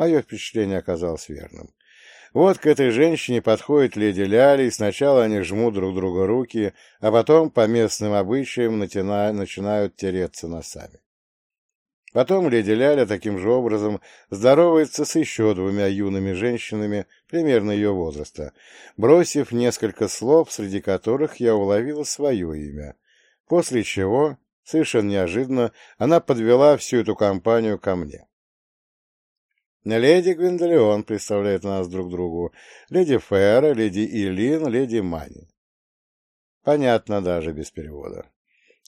Мое впечатление оказалось верным. Вот к этой женщине подходит леди Ляли, и сначала они жмут друг друга руки, а потом по местным обычаям натяна... начинают тереться носами. Потом леди Ляля таким же образом здоровается с еще двумя юными женщинами примерно ее возраста, бросив несколько слов, среди которых я уловила свое имя, после чего, совершенно неожиданно, она подвела всю эту компанию ко мне. Леди Гвиндолеон представляет нас друг другу, леди Фера, леди Илин, леди Мани. Понятно даже без перевода.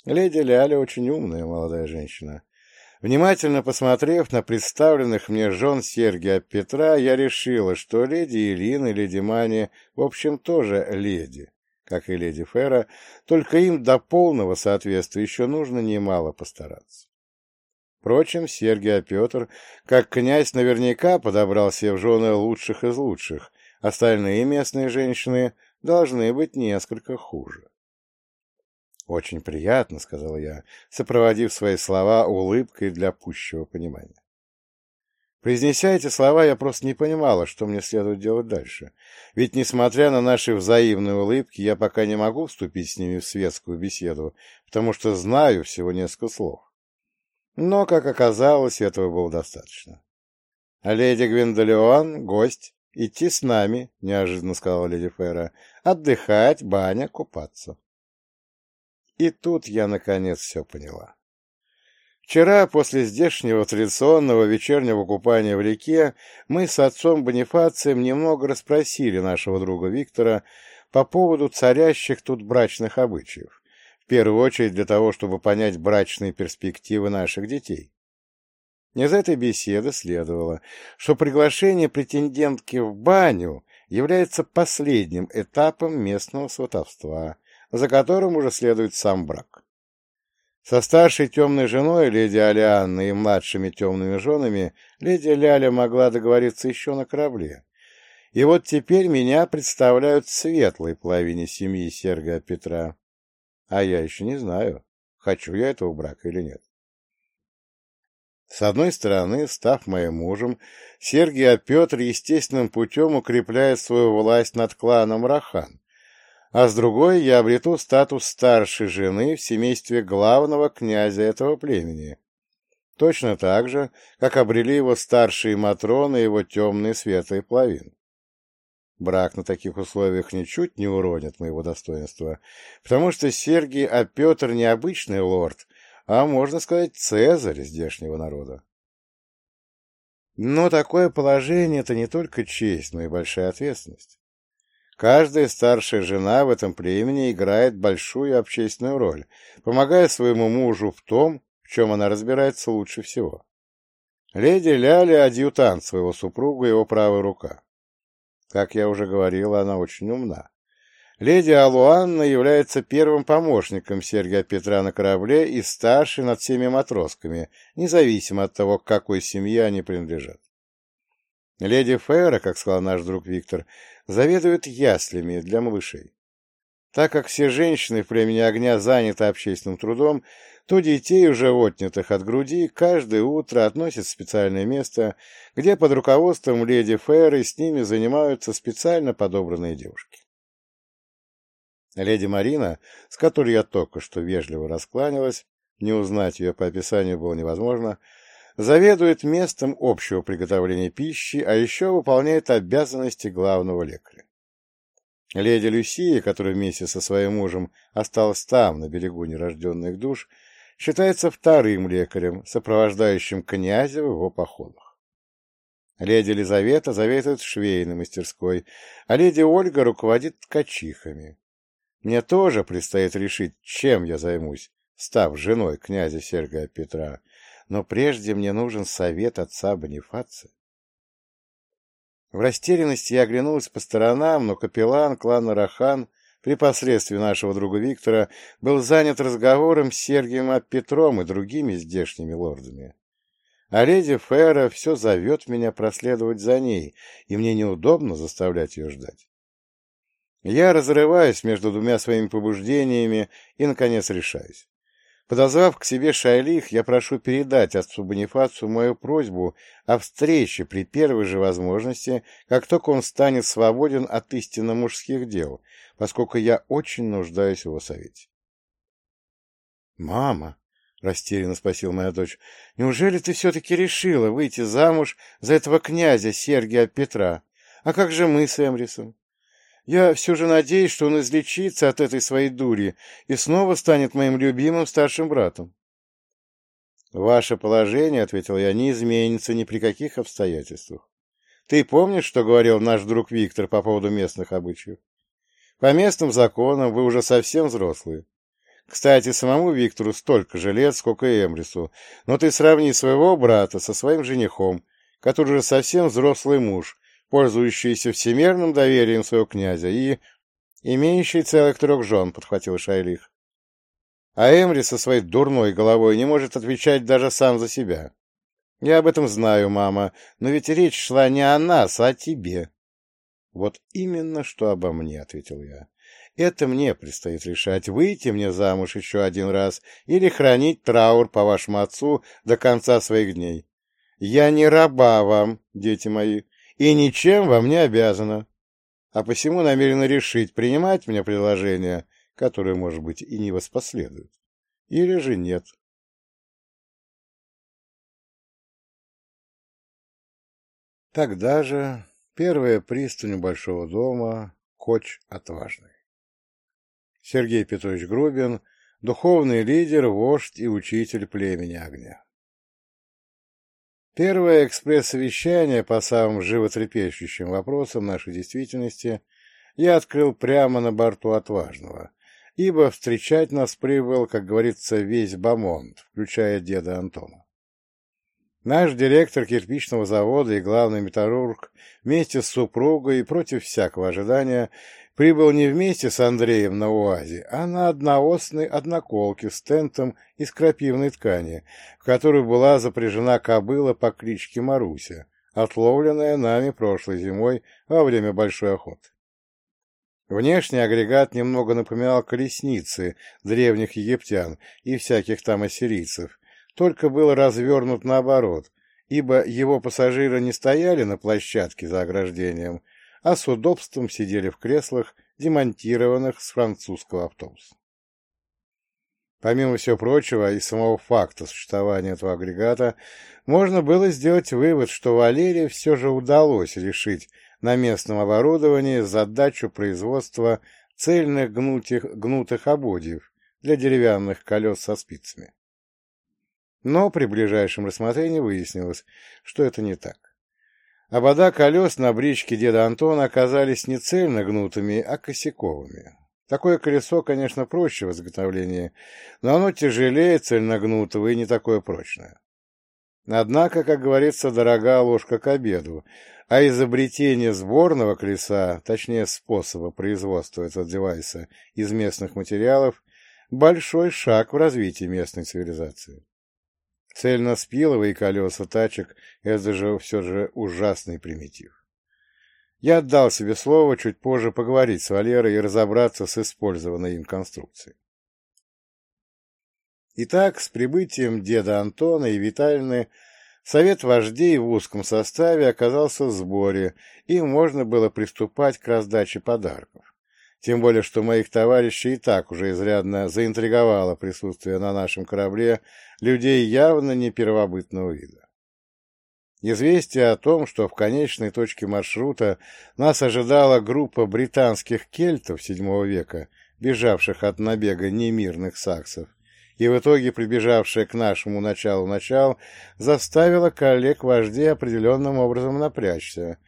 Леди Ляля очень умная молодая женщина. Внимательно посмотрев на представленных мне жен Сергия Петра, я решила, что леди Илин и леди Мани, в общем, тоже леди, как и леди Фера, только им до полного соответствия еще нужно немало постараться. Впрочем, Сергий Петр, как князь, наверняка подобрал себе в жены лучших из лучших, остальные местные женщины должны быть несколько хуже. «Очень приятно», — сказал я, сопроводив свои слова улыбкой для пущего понимания. Произнеся эти слова, я просто не понимала, что мне следует делать дальше. Ведь, несмотря на наши взаимные улыбки, я пока не могу вступить с ними в светскую беседу, потому что знаю всего несколько слов. Но, как оказалось, этого было достаточно. «А леди Гвиндолеон, гость, идти с нами», — неожиданно сказала леди Фера, — «отдыхать, баня, купаться». И тут я, наконец, все поняла. Вчера, после здешнего традиционного вечернего купания в реке, мы с отцом Бонифацием немного расспросили нашего друга Виктора по поводу царящих тут брачных обычаев, первую очередь для того, чтобы понять брачные перспективы наших детей. Из этой беседы следовало, что приглашение претендентки в баню является последним этапом местного сватовства, за которым уже следует сам брак. Со старшей темной женой, леди Алианной, и младшими темными женами леди Ляля могла договориться еще на корабле. И вот теперь меня представляют светлой половине семьи Сергия Петра. А я еще не знаю, хочу я этого брака или нет. С одной стороны, став моим мужем, Сергий Петр естественным путем укрепляет свою власть над кланом Рахан, а с другой я обрету статус старшей жены в семействе главного князя этого племени. Точно так же, как обрели его старшие матроны и его темные светлые половины. Брак на таких условиях ничуть не уронит моего достоинства, потому что Сергий, а Петр не обычный лорд, а, можно сказать, цезарь здешнего народа. Но такое положение — это не только честь, но и большая ответственность. Каждая старшая жена в этом племени играет большую общественную роль, помогая своему мужу в том, в чем она разбирается лучше всего. Леди Ляля — адъютант своего супруга, его правая рука. Как я уже говорил, она очень умна. Леди Алуанна является первым помощником Сергия Петра на корабле и старшей над всеми матросками, независимо от того, к какой семье они принадлежат. Леди Фейра, как сказал наш друг Виктор, заведует яслями для малышей. Так как все женщины в племени огня заняты общественным трудом, то детей, уже отнятых от груди, каждое утро относят в специальное место, где под руководством леди Фейры с ними занимаются специально подобранные девушки. Леди Марина, с которой я только что вежливо раскланялась, не узнать ее по описанию было невозможно, — заведует местом общего приготовления пищи, а еще выполняет обязанности главного лекаря. Леди Люсия, которая вместе со своим мужем осталась там, на берегу нерожденных душ, считается вторым лекарем, сопровождающим князя в его походах. Леди Елизавета заведует швейной мастерской, а леди Ольга руководит ткачихами. Мне тоже предстоит решить, чем я займусь, став женой князя Сергия Петра, но прежде мне нужен совет отца Бонифация. В растерянности я оглянулась по сторонам, но капеллан клана Рахан при посредстве нашего друга Виктора был занят разговором с Сергием Петром и другими здешними лордами. А леди Фера все зовет меня проследовать за ней, и мне неудобно заставлять ее ждать. Я разрываюсь между двумя своими побуждениями и, наконец, решаюсь. Подозвав к себе Шайлих, я прошу передать отцу Бонифацию мою просьбу о встрече при первой же возможности, как только он станет свободен от истинно мужских дел, поскольку я очень нуждаюсь в его совете. «Мама», — растерянно спросила моя дочь, — «неужели ты все-таки решила выйти замуж за этого князя Сергия Петра? А как же мы с Эмрисом? Я все же надеюсь, что он излечится от этой своей дури и снова станет моим любимым старшим братом. «Ваше положение, — ответил я, — не изменится ни при каких обстоятельствах. Ты помнишь, что говорил наш друг Виктор по поводу местных обычаев? По местным законам вы уже совсем взрослые. Кстати, самому Виктору столько же лет, сколько и Эмрису, но ты сравни своего брата со своим женихом, который уже совсем взрослый муж, пользующийся всемирным доверием своего князя и имеющий целых трех жен, — подхватил Шайлих. А Эмри со своей дурной головой не может отвечать даже сам за себя. Я об этом знаю, мама, но ведь речь шла не о нас, а о тебе. Вот именно что обо мне, — ответил я. Это мне предстоит решать, выйти мне замуж еще один раз или хранить траур по вашему отцу до конца своих дней. Я не раба вам, дети мои, и ничем вам не обязана, а посему намерена решить, принимать мне предложение, которое, может быть, и не воспоследует, или же нет. Тогда же первая пристань большого дома Коч Отважный. Сергей Петрович Грубин, духовный лидер, вождь и учитель племени огня. Первое экспресс-совещание по самым животрепещущим вопросам нашей действительности я открыл прямо на борту «Отважного», ибо встречать нас прибыл, как говорится, весь Бамонт, включая деда Антона. Наш директор кирпичного завода и главный металлург вместе с супругой и против всякого ожидания прибыл не вместе с Андреем на УАЗе, а на одноосной одноколке с тентом из крапивной ткани, в которую была запряжена кобыла по кличке Маруся, отловленная нами прошлой зимой во время большой охоты. Внешний агрегат немного напоминал колесницы древних египтян и всяких там ассирийцев, только был развернут наоборот, ибо его пассажиры не стояли на площадке за ограждением, а с удобством сидели в креслах, демонтированных с французского автобуса. Помимо всего прочего и самого факта существования этого агрегата, можно было сделать вывод, что Валерии все же удалось решить на местном оборудовании задачу производства цельных гнутых, гнутых ободьев для деревянных колес со спицами. Но при ближайшем рассмотрении выяснилось, что это не так. Обода колес на бричке деда Антона оказались не цельно гнутыми, а косяковыми. Такое колесо, конечно, проще в изготовлении, но оно тяжелее цельногнутого и не такое прочное. Однако, как говорится, дорога ложка к обеду, а изобретение сборного колеса, точнее способа производства этого девайса из местных материалов, большой шаг в развитии местной цивилизации. Цельноспиловые колеса тачек — это же все же ужасный примитив. Я отдал себе слово чуть позже поговорить с Валерой и разобраться с использованной им конструкцией. Итак, с прибытием деда Антона и Витальны совет вождей в узком составе оказался в сборе, и можно было приступать к раздаче подарков. Тем более, что моих товарищей и так уже изрядно заинтриговало присутствие на нашем корабле людей явно не первобытного вида. Известие о том, что в конечной точке маршрута нас ожидала группа британских кельтов VII века, бежавших от набега немирных саксов, и в итоге прибежавшая к нашему началу начал, заставило коллег-вождей определенным образом напрячься,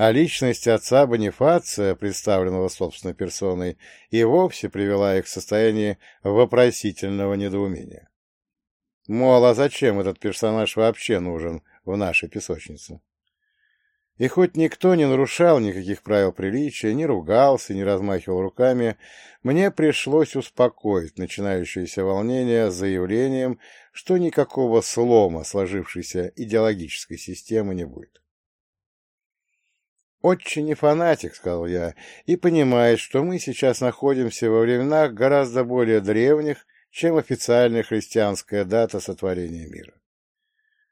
а личность отца Бонифация, представленного собственной персоной, и вовсе привела их в состояние вопросительного недоумения. Мол, а зачем этот персонаж вообще нужен в нашей песочнице? И хоть никто не нарушал никаких правил приличия, не ругался, не размахивал руками, мне пришлось успокоить начинающееся волнение заявлением, что никакого слома сложившейся идеологической системы не будет. «Очень не фанатик», — сказал я, — «и понимает, что мы сейчас находимся во временах гораздо более древних, чем официальная христианская дата сотворения мира.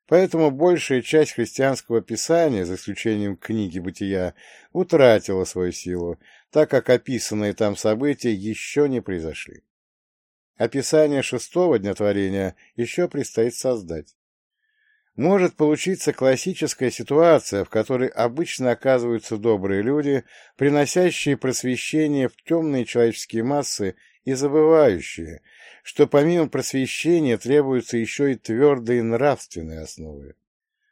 Поэтому большая часть христианского писания, за исключением книги «Бытия», утратила свою силу, так как описанные там события еще не произошли. Описание шестого дня творения еще предстоит создать. Может получиться классическая ситуация, в которой обычно оказываются добрые люди, приносящие просвещение в темные человеческие массы и забывающие, что помимо просвещения требуются еще и твердые нравственные основы,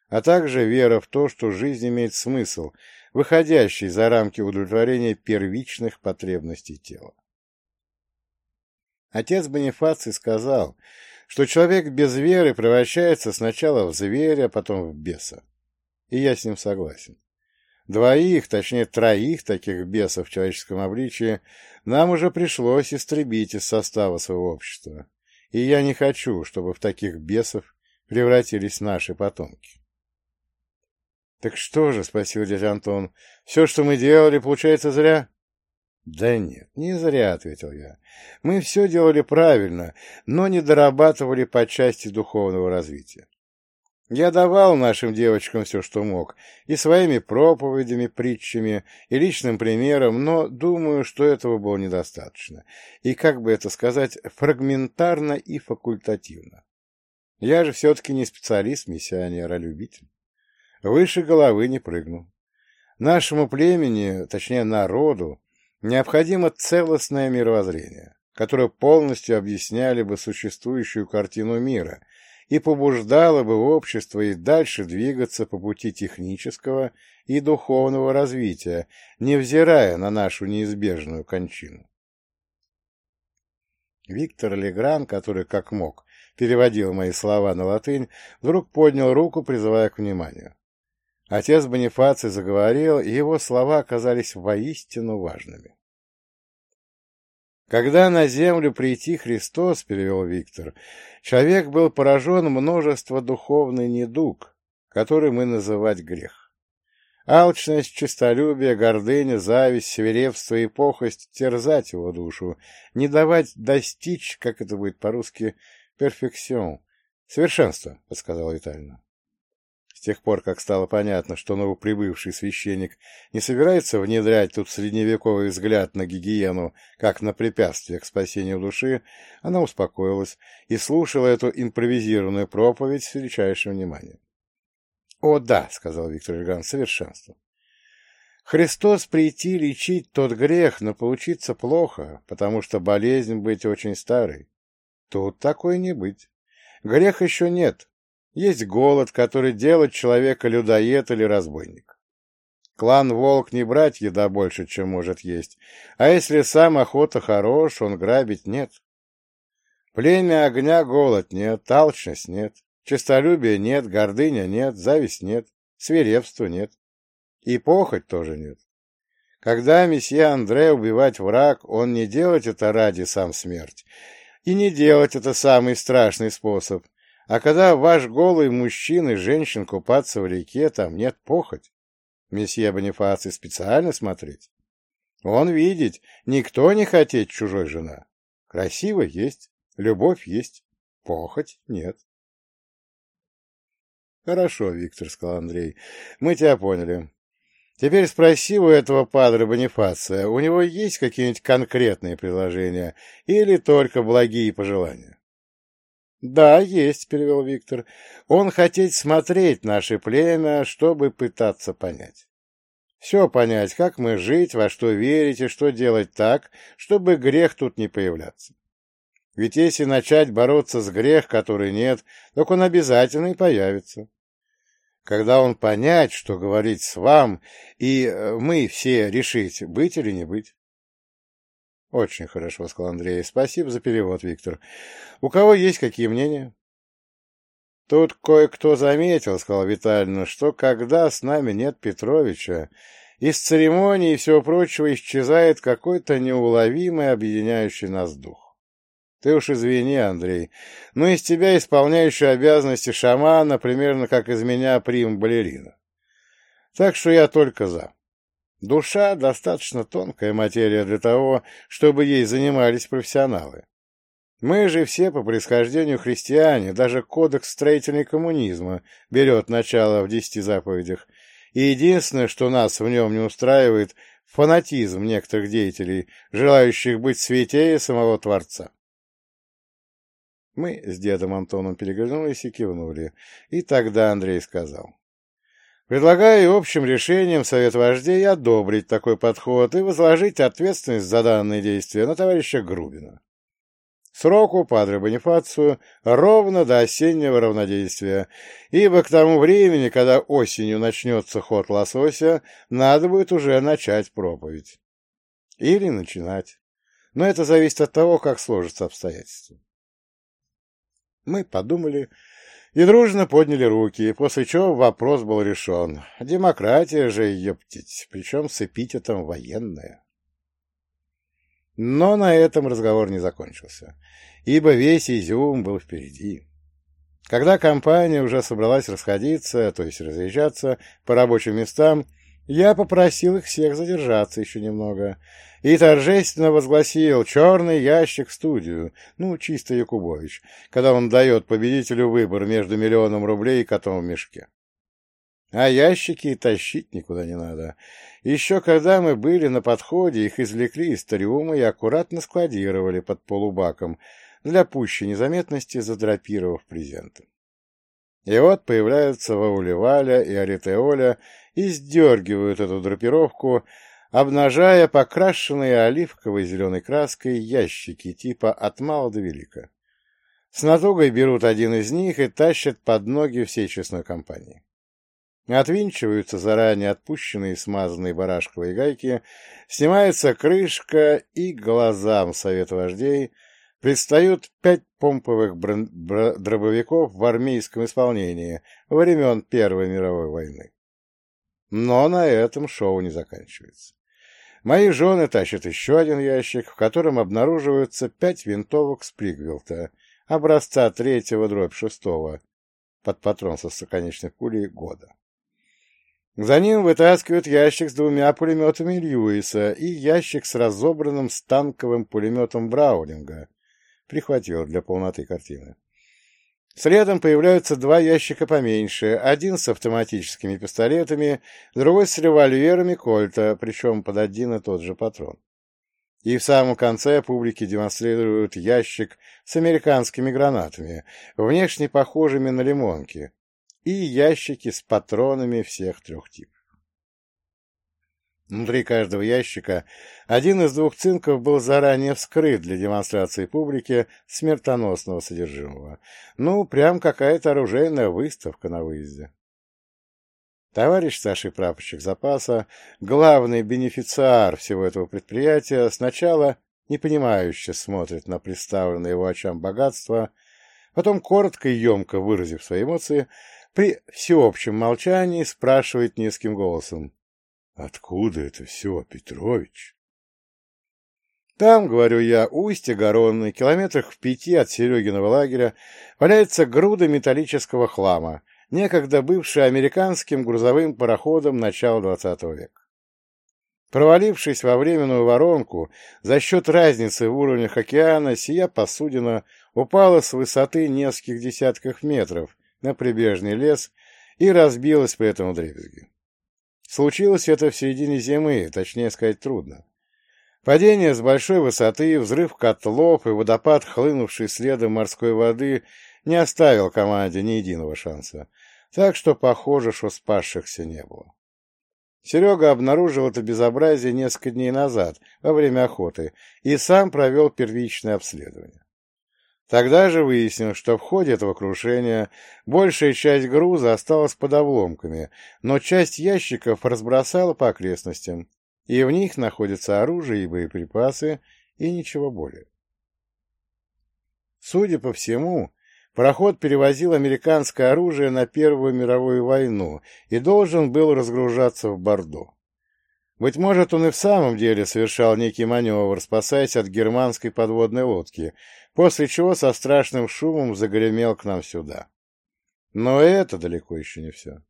а также вера в то, что жизнь имеет смысл, выходящий за рамки удовлетворения первичных потребностей тела. Отец Бонифаций сказал, что человек без веры превращается сначала в зверя, а потом в беса. И я с ним согласен. Двоих, точнее троих таких бесов в человеческом обличии нам уже пришлось истребить из состава своего общества, и я не хочу, чтобы в таких бесов превратились наши потомки. — Так что же, — спросил дядя Антон, — все, что мы делали, получается зря? — Да нет, не зря, — ответил я. Мы все делали правильно, но не дорабатывали по части духовного развития. Я давал нашим девочкам все, что мог, и своими проповедями, притчами, и личным примером, но думаю, что этого было недостаточно. И, как бы это сказать, фрагментарно и факультативно. Я же все-таки не специалист, миссионер, а любитель. Выше головы не прыгну. Нашему племени, точнее народу, необходимо целостное мировоззрение, которое полностью объясняли бы существующую картину мира – и побуждало бы общество и дальше двигаться по пути технического и духовного развития, невзирая на нашу неизбежную кончину. Виктор Легран, который как мог переводил мои слова на латынь, вдруг поднял руку, призывая к вниманию. Отец Бонифаций заговорил, и его слова оказались воистину важными. Когда на землю прийти Христос, перевел Виктор, человек был поражен множество духовный недуг, который мы называть грех. Алчность, честолюбие, гордыня, зависть, свирепство и похость терзать его душу, не давать достичь, как это будет по-русски, перфекцион, совершенство, подсказал Витальевна тех пор, как стало понятно, что новоприбывший священник не собирается внедрять тут средневековый взгляд на гигиену, как на препятствие к спасению души, она успокоилась и слушала эту импровизированную проповедь с величайшим вниманием. — О, да, — сказал Виктор Ильган, — совершенство. Христос прийти лечить тот грех, но получиться плохо, потому что болезнь быть очень старой. Тут такой не быть. Грех еще нет, есть голод, который делает человека людоед или разбойник. Клан Волк не брать еда больше, чем может есть, а если сам охота хорош, он грабить нет. Племя огня голод нет, толчность нет, честолюбия нет, гордыня нет, зависть нет, свирепства нет. И похоть тоже нет. Когда месье Андре убивать враг, он не делать это ради сам смерть. И не делать это самый страшный способ, а когда ваш голый мужчин и женщин купаться в реке, там нет похоть. Месье Бонифаций специально смотреть. Он видеть, никто не хотеть чужой жена. Красиво есть, любовь есть, похоть нет. Хорошо, Виктор, сказал Андрей, мы тебя поняли. Теперь спроси у этого падре Бонифация, у него есть какие-нибудь конкретные предложения или только благие пожелания? Да, есть, перевел Виктор. Он хотеть смотреть наше племя, чтобы пытаться понять. Все понять, как мы жить, во что верить и что делать так, чтобы грех тут не появляться. Ведь если начать бороться с грех, который нет, так он обязательно и появится. Когда он понять, что говорить с вам, и э, мы все решить, быть или не быть. — Очень хорошо, — сказал Андрей. — Спасибо за перевод, Виктор. У кого есть какие мнения? — Тут кое-кто заметил, — сказал Витальевна, — что когда с нами нет Петровича, из церемонии и всего прочего исчезает какой-то неуловимый объединяющий нас дух. Ты уж извини, Андрей, но из тебя исполняющий обязанности шамана примерно как из меня прим-балерина. Так что я только за. Душа — достаточно тонкая материя для того, чтобы ей занимались профессионалы. Мы же все по происхождению христиане, даже кодекс строительной коммунизма берет начало в десяти заповедях, и единственное, что нас в нем не устраивает, фанатизм некоторых деятелей, желающих быть святее самого Творца. Мы с дедом Антоном переглянулись и кивнули, и тогда Андрей сказал. Предлагаю общим решением Совет вождей одобрить такой подход и возложить ответственность за данные действия на товарища Грубина. Сроку Падре Бонифацию ровно до осеннего равнодействия, ибо к тому времени, когда осенью начнется ход лосося, надо будет уже начать проповедь. Или начинать. Но это зависит от того, как сложатся обстоятельства. Мы подумали и дружно подняли руки, после чего вопрос был решен. Демократия же, ептить, причем с эпитетом военная. Но на этом разговор не закончился, ибо весь изюм был впереди. Когда компания уже собралась расходиться, то есть разъезжаться по рабочим местам, я попросил их всех задержаться еще немного и торжественно возгласил черный ящик в студию, ну, чисто Якубович, когда он дает победителю выбор между миллионом рублей и котом в мешке. А ящики тащить никуда не надо. Еще когда мы были на подходе, их извлекли из тариума и аккуратно складировали под полубаком, для пущей незаметности задрапировав презентом. И вот появляются Ваули и Аритеоля и сдергивают эту драпировку, обнажая покрашенные оливковой зеленой краской ящики типа «от мала до велика». С натугой берут один из них и тащат под ноги всей честной компании. Отвинчиваются заранее отпущенные смазанные барашковые гайки, снимается крышка, и глазам совет вождей предстают пять помповых дробовиков в армейском исполнении времен Первой мировой войны. Но на этом шоу не заканчивается. Мои жены тащат еще один ящик, в котором обнаруживаются пять винтовок Спригвилта, образца третьего дробь шестого, под патрон со стоконечной пулей года. За ним вытаскивают ящик с двумя пулеметами Льюиса и ящик с разобранным станковым пулеметом Браунинга. Прихватил для полноты картины. Следом появляются два ящика поменьше, один с автоматическими пистолетами, другой с револьверами Кольта, причем под один и тот же патрон. И в самом конце публике демонстрируют ящик с американскими гранатами, внешне похожими на лимонки, и ящики с патронами всех трех типов. Внутри каждого ящика один из двух цинков был заранее вскрыт для демонстрации публике смертоносного содержимого. Ну, прям какая-то оружейная выставка на выезде. Товарищ старший прапорщик запаса, главный бенефициар всего этого предприятия, сначала непонимающе смотрит на представленное его очам богатство, потом, коротко и емко выразив свои эмоции, при всеобщем молчании спрашивает низким голосом. Откуда это все, Петрович? Там, говорю я, устье Горонной, километрах в пяти от Серегиного лагеря, валяется груда металлического хлама, некогда бывшая американским грузовым пароходом начала XX века. Провалившись во временную воронку, за счет разницы в уровнях океана, сия посудина упала с высоты нескольких десятков метров на прибрежный лес и разбилась при этом дребезги. Случилось это в середине зимы, точнее сказать трудно. Падение с большой высоты, взрыв котлов и водопад, хлынувший следом морской воды, не оставил команде ни единого шанса, так что похоже, что спасшихся не было. Серега обнаружил это безобразие несколько дней назад, во время охоты, и сам провел первичное обследование. Тогда же выяснил, что в ходе этого крушения большая часть груза осталась под обломками, но часть ящиков разбросала по окрестностям, и в них находятся оружие и боеприпасы, и ничего более. Судя по всему, пароход перевозил американское оружие на Первую мировую войну и должен был разгружаться в Бордо. Быть может, он и в самом деле совершал некий маневр, спасаясь от германской подводной лодки, после чего со страшным шумом загремел к нам сюда. Но это далеко еще не все.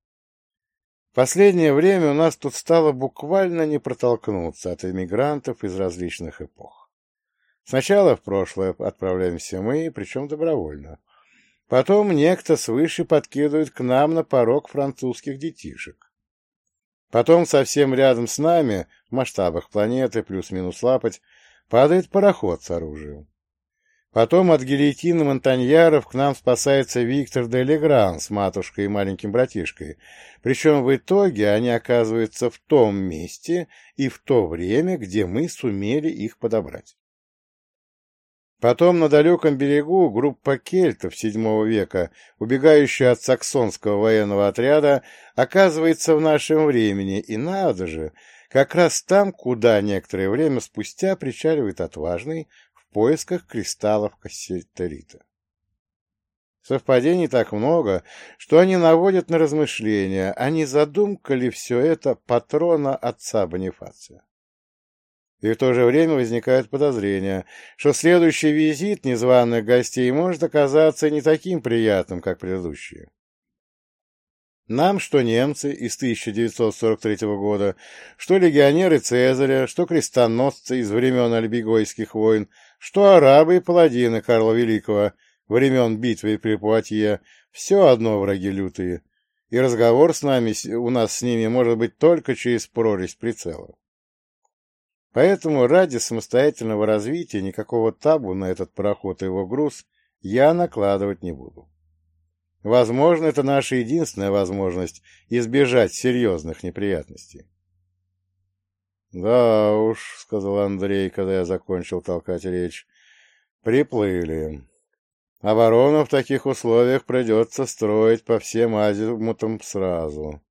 В последнее время у нас тут стало буквально не протолкнуться от эмигрантов из различных эпох. Сначала в прошлое отправляемся мы, причем добровольно. Потом некто свыше подкидывает к нам на порог французских детишек. Потом совсем рядом с нами, в масштабах планеты плюс-минус лапать, падает пароход с оружием. Потом от гильотины Монтаньяров к нам спасается Виктор де Легран с матушкой и маленьким братишкой. Причем в итоге они оказываются в том месте и в то время, где мы сумели их подобрать. Потом на далеком берегу группа кельтов VII века, убегающая от саксонского военного отряда, оказывается в нашем времени, и надо же, как раз там, куда некоторое время спустя причаливает отважный в поисках кристаллов кассетерита. Совпадений так много, что они наводят на размышления, а не задумка ли все это патрона отца Бонифация. И в то же время возникает подозрение, что следующий визит незваных гостей может оказаться не таким приятным, как предыдущие. Нам, что немцы из 1943 года, что легионеры Цезаря, что крестоносцы из времен Альбигойских войн, что арабы и паладины Карла Великого времен битвы при Пуатье, все одно враги лютые, и разговор с нами, у нас с ними может быть только через прорезь прицела. Поэтому ради самостоятельного развития никакого табу на этот пароход и его груз я накладывать не буду. Возможно, это наша единственная возможность избежать серьезных неприятностей. — Да уж, — сказал Андрей, когда я закончил толкать речь, — приплыли. Оборону в таких условиях придется строить по всем азимутам сразу.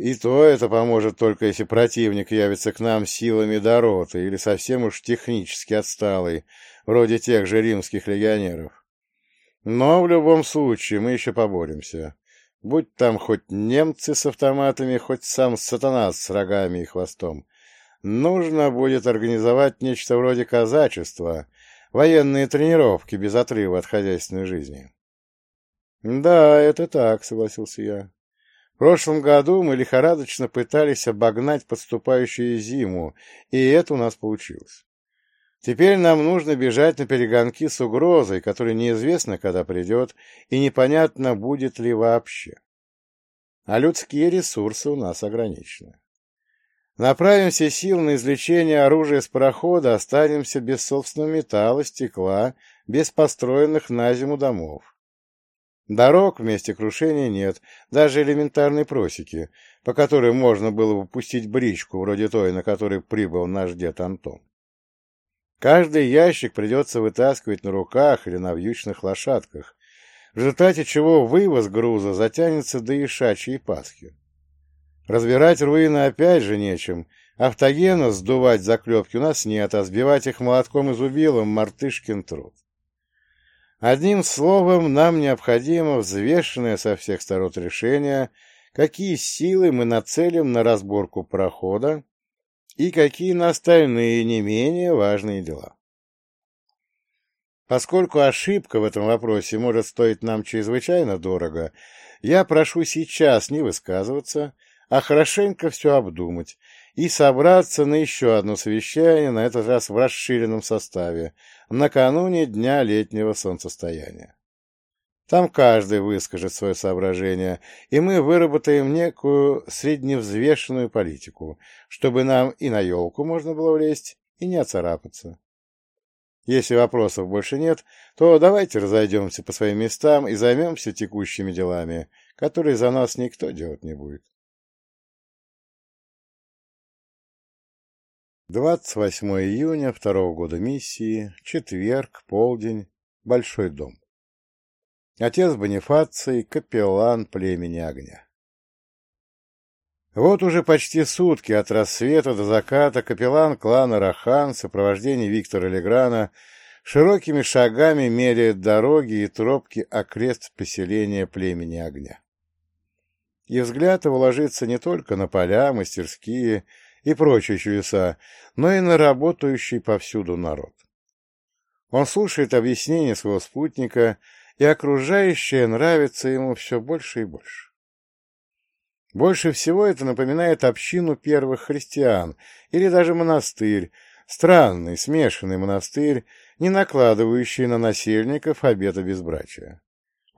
И то это поможет только если противник явится к нам силами Дороты или совсем уж технически отсталый, вроде тех же римских легионеров. Но в любом случае мы еще поборемся. Будь там хоть немцы с автоматами, хоть сам сатана с рогами и хвостом. Нужно будет организовать нечто вроде казачества, военные тренировки без отрыва от хозяйственной жизни. — Да, это так, — согласился я прошлом году мы лихорадочно пытались обогнать подступающую зиму, и это у нас получилось. Теперь нам нужно бежать на перегонки с угрозой, которая неизвестно, когда придет, и непонятно, будет ли вообще. А людские ресурсы у нас ограничены. Направим все силы на извлечение оружия с парохода, останемся без собственного металла, стекла, без построенных на зиму домов. Дорог в месте крушения нет, даже элементарной просеки, по которой можно было бы пустить бричку, вроде той, на которой прибыл наш дед Антон. Каждый ящик придется вытаскивать на руках или на вьючных лошадках, в результате чего вывоз груза затянется до Ишачьей Пасхи. Разбирать руины опять же нечем, автогена сдувать заклепки у нас нет, а сбивать их молотком и зубилом — мартышкин труд. Одним словом, нам необходимо взвешенное со всех сторон решение, какие силы мы нацелим на разборку прохода и какие на остальные не менее важные дела. Поскольку ошибка в этом вопросе может стоить нам чрезвычайно дорого, я прошу сейчас не высказываться, а хорошенько все обдумать и собраться на еще одно совещание, на этот раз в расширенном составе, накануне дня летнего солнцестояния. Там каждый выскажет свое соображение, и мы выработаем некую средневзвешенную политику, чтобы нам и на елку можно было влезть, и не оцарапаться. Если вопросов больше нет, то давайте разойдемся по своим местам и займемся текущими делами, которые за нас никто делать не будет. 28 июня второго года миссии, четверг, полдень, Большой дом. Отец Бонифаций, капеллан племени огня. Вот уже почти сутки от рассвета до заката капеллан клана Рахан в сопровождении Виктора Леграна широкими шагами меряет дороги и тропки окрест поселения племени огня. И взгляд его ложится не только на поля, мастерские и прочие чудеса, но и на работающий повсюду народ. Он слушает объяснения своего спутника, и окружающее нравится ему все больше и больше. Больше всего это напоминает общину первых христиан или даже монастырь, Странный, смешанный монастырь, не накладывающий на насельников обета безбрачия.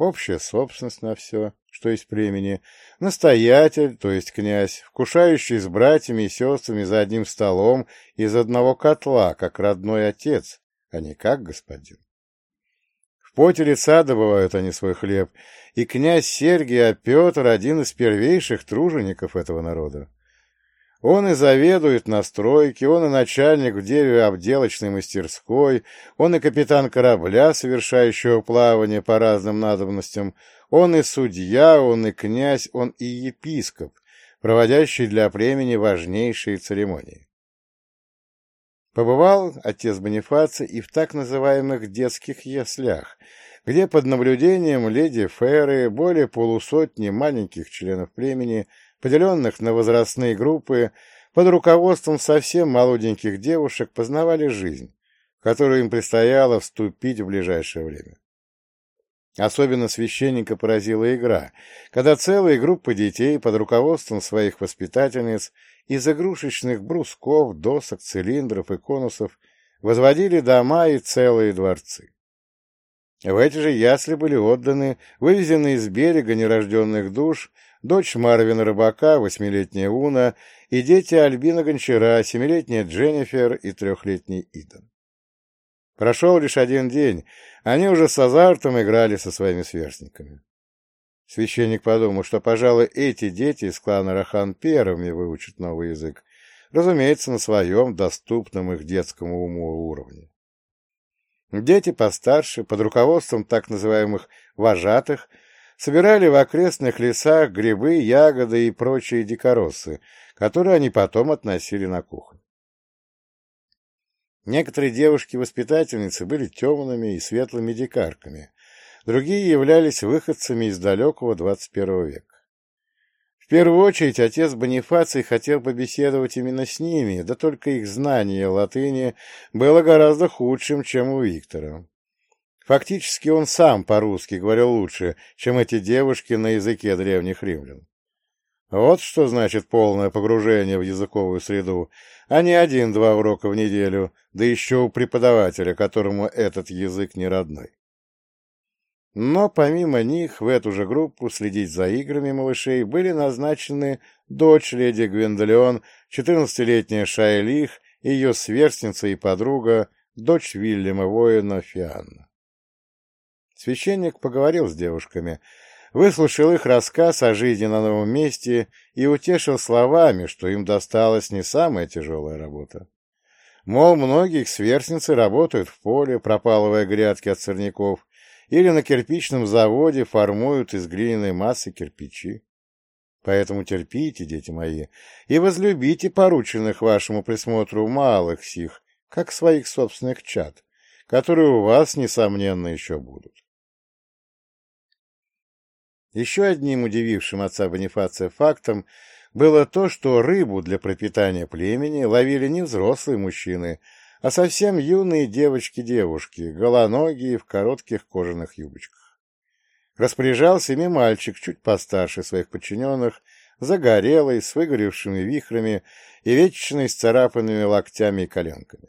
Общая собственность на все, что есть племени, настоятель, то есть князь, вкушающий с братьями и сестрами за одним столом из одного котла, как родной отец, а не как господин. В поте лица добывают они свой хлеб, и князь Сергий, а Петр — один из первейших тружеников этого народа. Он и заведует на стройке, он и начальник в дереве обделочной мастерской, он и капитан корабля, совершающего плавание по разным надобностям, он и судья, он и князь, он и епископ, проводящий для племени важнейшие церемонии. Побывал отец Бонифаций и в так называемых детских яслях, где под наблюдением леди Ферры более полусотни маленьких членов племени – поделенных на возрастные группы, под руководством совсем молоденьких девушек познавали жизнь, в которую им предстояло вступить в ближайшее время. Особенно священника поразила игра, когда целые группы детей под руководством своих воспитательниц из игрушечных брусков, досок, цилиндров и конусов возводили дома и целые дворцы. В эти же ясли были отданы вывезенные из берега нерожденных душ дочь Марвина Рыбака, восьмилетняя Уна, и дети Альбина Гончара, семилетняя Дженнифер и трехлетний Иден. Прошел лишь один день, они уже с азартом играли со своими сверстниками. Священник подумал, что, пожалуй, эти дети из клана Рахан первыми выучат новый язык, разумеется, на своем доступном их детскому уму уровне. Дети постарше, под руководством так называемых «вожатых», собирали в окрестных лесах грибы, ягоды и прочие дикоросы, которые они потом относили на кухню. Некоторые девушки-воспитательницы были темными и светлыми дикарками, другие являлись выходцами из далекого XXI века. В первую очередь отец Бонифаций хотел побеседовать именно с ними, да только их знание латыни было гораздо худшим, чем у Виктора. Фактически он сам по-русски говорил лучше, чем эти девушки на языке древних римлян. Вот что значит полное погружение в языковую среду, а не один-два урока в неделю, да еще у преподавателя, которому этот язык не родной. Но помимо них в эту же группу следить за играми малышей были назначены дочь леди Гвендолеон, 14-летняя Шайлих, ее сверстница и подруга, дочь Вильяма воина Фианна. Священник поговорил с девушками, выслушал их рассказ о жизни на новом месте и утешил словами, что им досталась не самая тяжелая работа. Мол, многие их сверстницы работают в поле, пропалывая грядки от сорняков, или на кирпичном заводе формуют из глиняной массы кирпичи. Поэтому терпите, дети мои, и возлюбите порученных вашему присмотру малых сих, как своих собственных чад, которые у вас, несомненно, еще будут. Еще одним удивившим отца Бонифация фактом было то, что рыбу для пропитания племени ловили не взрослые мужчины, а совсем юные девочки-девушки, голоногие в коротких кожаных юбочках. Распоряжался ими мальчик, чуть постарше своих подчиненных, загорелый, с выгоревшими вихрами и вечно исцарапанными локтями и коленками.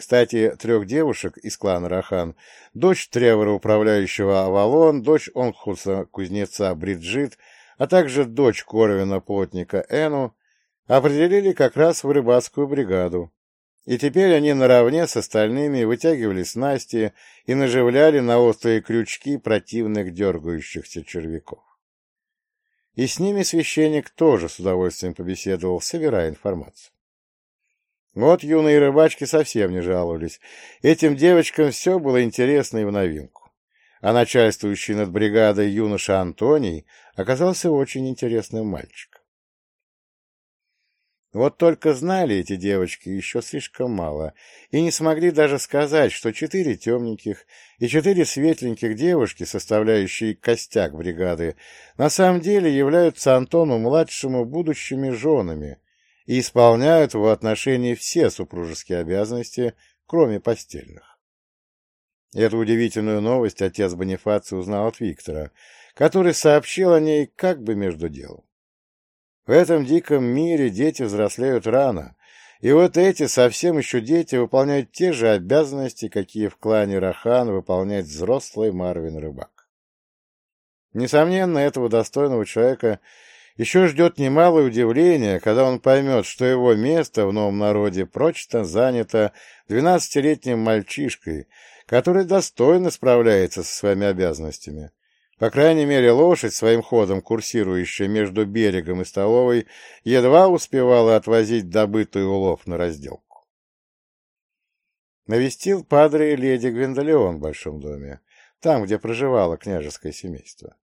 Кстати, трех девушек из клана Рахан, дочь Тревора, управляющего Авалон, дочь Онхуса, кузнеца Бриджит, а также дочь Корвина, плотника Эну, определили как раз в рыбацкую бригаду. И теперь они наравне с остальными вытягивали снасти и наживляли на острые крючки противных дергающихся червяков. И с ними священник тоже с удовольствием побеседовал, собирая информацию. Вот юные рыбачки совсем не жаловались. Этим девочкам все было интересно и в новинку. А начальствующий над бригадой юноша Антоний оказался очень интересным мальчиком. Вот только знали эти девочки еще слишком мало и не смогли даже сказать, что четыре темненьких и четыре светленьких девушки, составляющие костяк бригады, на самом деле являются Антону-младшему будущими женами, и исполняют в отношении все супружеские обязанности, кроме постельных. Эту удивительную новость отец Бонифаций узнал от Виктора, который сообщил о ней как бы между делом. В этом диком мире дети взрослеют рано, И вот эти совсем еще дети выполняют те же обязанности, какие в клане Рахан выполняет взрослый Марвин Рыбак. Несомненно, этого достойного человека еще ждет немалое удивление, когда он поймет, что его место в новом народе прочно занято двенадцатилетним мальчишкой, который достойно справляется со своими обязанностями. По крайней мере, лошадь, своим ходом курсирующая между берегом и столовой, едва успевала отвозить добытый улов на разделку. Навестил падре леди Гвиндолеон в большом доме, там, где проживало княжеское семейство.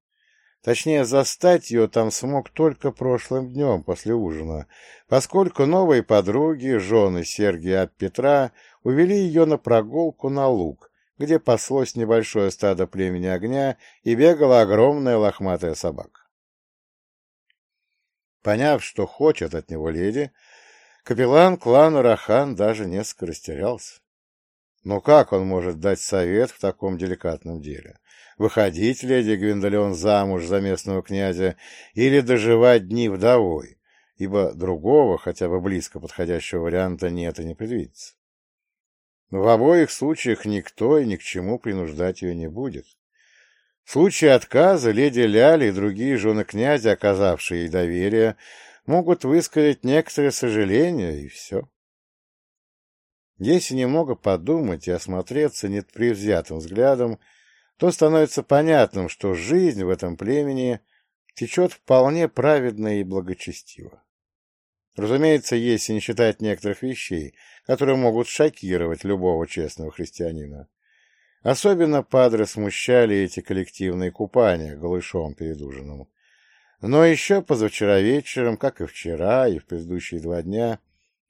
Точнее, застать ее там смог только прошлым днем после ужина, поскольку новые подруги, жены Сергия от Петра, увели ее на прогулку на луг, где паслось небольшое стадо племени огня и бегала огромная лохматая собака. Поняв, что хочет от него леди, капеллан клана Рахан даже несколько растерялся. Но как он может дать совет в таком деликатном деле? Выходить леди Гвиндолеон замуж за местного князя или доживать дни вдовой, ибо другого, хотя бы близко подходящего варианта нет и не предвидится. В обоих случаях никто и ни к чему принуждать ее не будет. В случае отказа леди Ляли и другие жены князя, оказавшие ей доверие, могут высказать некоторое сожаление, и все. Если немного подумать и осмотреться непревзятым взглядом, то становится понятным, что жизнь в этом племени течет вполне праведно и благочестиво. Разумеется, если не считать некоторых вещей, которые могут шокировать любого честного христианина. Особенно падре смущали эти коллективные купания голышом перед ужином. Но еще позавчера вечером, как и вчера, и в предыдущие два дня,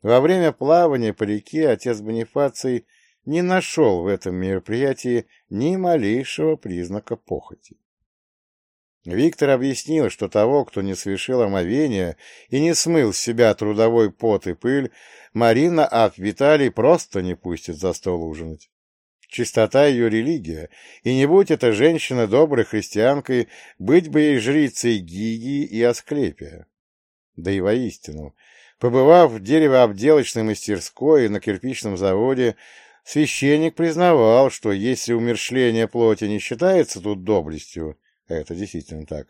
во время плавания по реке отец Бонифаций не нашел в этом мероприятии ни малейшего признака похоти. Виктор объяснил, что того, кто не совершил омовения и не смыл с себя трудовой пот и пыль, Марина Ав Виталий просто не пустит за стол ужинать. Чистота ее религия, и не будь эта женщина доброй христианкой, быть бы ей жрицей Гигии и Асклепия. Да и воистину, побывав в деревообделочной мастерской и на кирпичном заводе, священник признавал, что если умершление плоти не считается тут доблестью, это действительно так,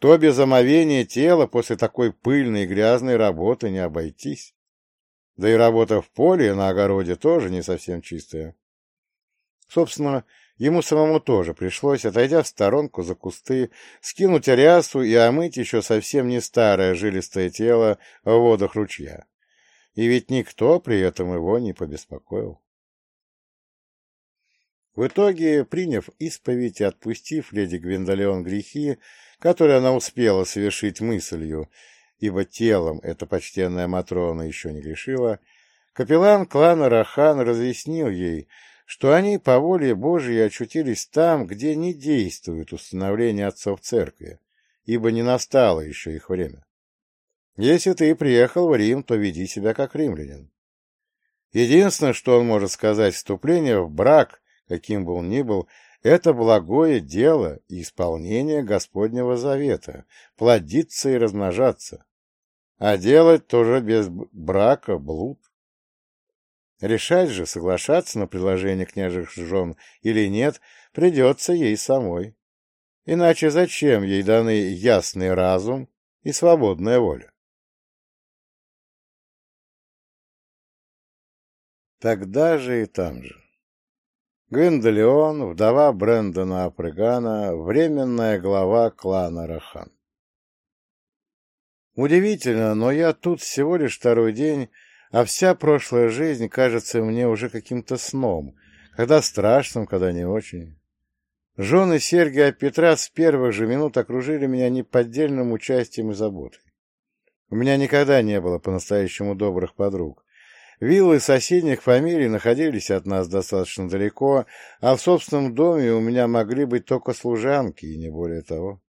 то без омовения тела после такой пыльной и грязной работы не обойтись. Да и работа в поле на огороде тоже не совсем чистая. Собственно, ему самому тоже пришлось, отойдя в сторонку за кусты, скинуть рясу и омыть еще совсем не старое жилистое тело в водах ручья. И ведь никто при этом его не побеспокоил. В итоге, приняв исповедь и отпустив леди Гвиндолеон грехи, которые она успела совершить мыслью, ибо телом эта почтенная Матрона еще не грешила, капеллан клана Рахан разъяснил ей, что они по воле Божьей очутились там, где не действует установление отцов церкви, ибо не настало еще их время. Если ты приехал в Рим, то веди себя как римлянин. Единственное, что он может сказать, вступление в брак каким бы он ни был, это благое дело и исполнение Господнего завета, плодиться и размножаться. А делать тоже без брака блуд. Решать же, соглашаться на предложение княжих жен или нет, придется ей самой. Иначе зачем ей даны ясный разум и свободная воля? Тогда же и там же. Гвендолеон, вдова Брэндона Апрыгана, временная глава клана Рахан. Удивительно, но я тут всего лишь второй день, а вся прошлая жизнь кажется мне уже каким-то сном, когда страшным, когда не очень. Жены Сергия Петра с первых же минут окружили меня неподдельным участием и заботой. У меня никогда не было по-настоящему добрых подруг, Виллы соседних фамилий находились от нас достаточно далеко, а в собственном доме у меня могли быть только служанки, и не более того.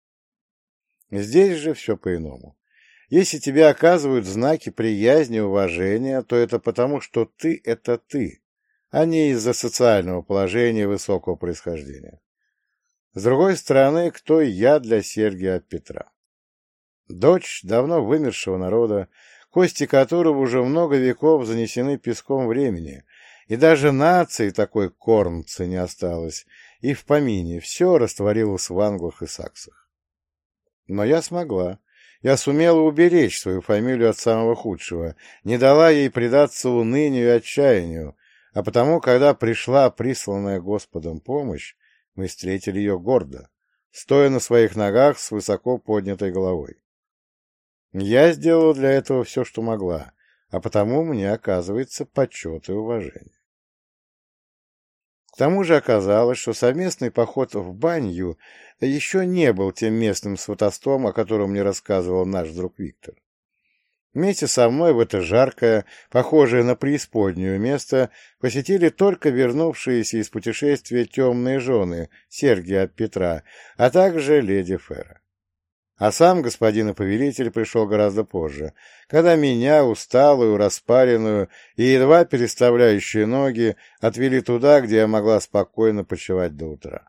Здесь же все по-иному. Если тебе оказывают знаки приязни и уважения, то это потому, что ты — это ты, а не из-за социального положения высокого происхождения. С другой стороны, кто я для Сергия от Петра? Дочь давно вымершего народа, кости которого уже много веков занесены песком времени, и даже нации такой кормцы не осталось, и в помине все растворилось в англах и саксах. Но я смогла. Я сумела уберечь свою фамилию от самого худшего, не дала ей предаться унынию и отчаянию, а потому, когда пришла присланная Господом помощь, мы встретили ее гордо, стоя на своих ногах с высоко поднятой головой. Я сделала для этого все, что могла, а потому мне оказывается почет и уважение. К тому же оказалось, что совместный поход в баню еще не был тем местным сватостом, о котором мне рассказывал наш друг Виктор. Вместе со мной в это жаркое, похожее на преисподнюю место посетили только вернувшиеся из путешествия темные жены Сергия от Петра, а также леди Фера. А сам господин и повелитель пришел гораздо позже, когда меня, усталую, распаренную и едва переставляющие ноги, отвели туда, где я могла спокойно почивать до утра.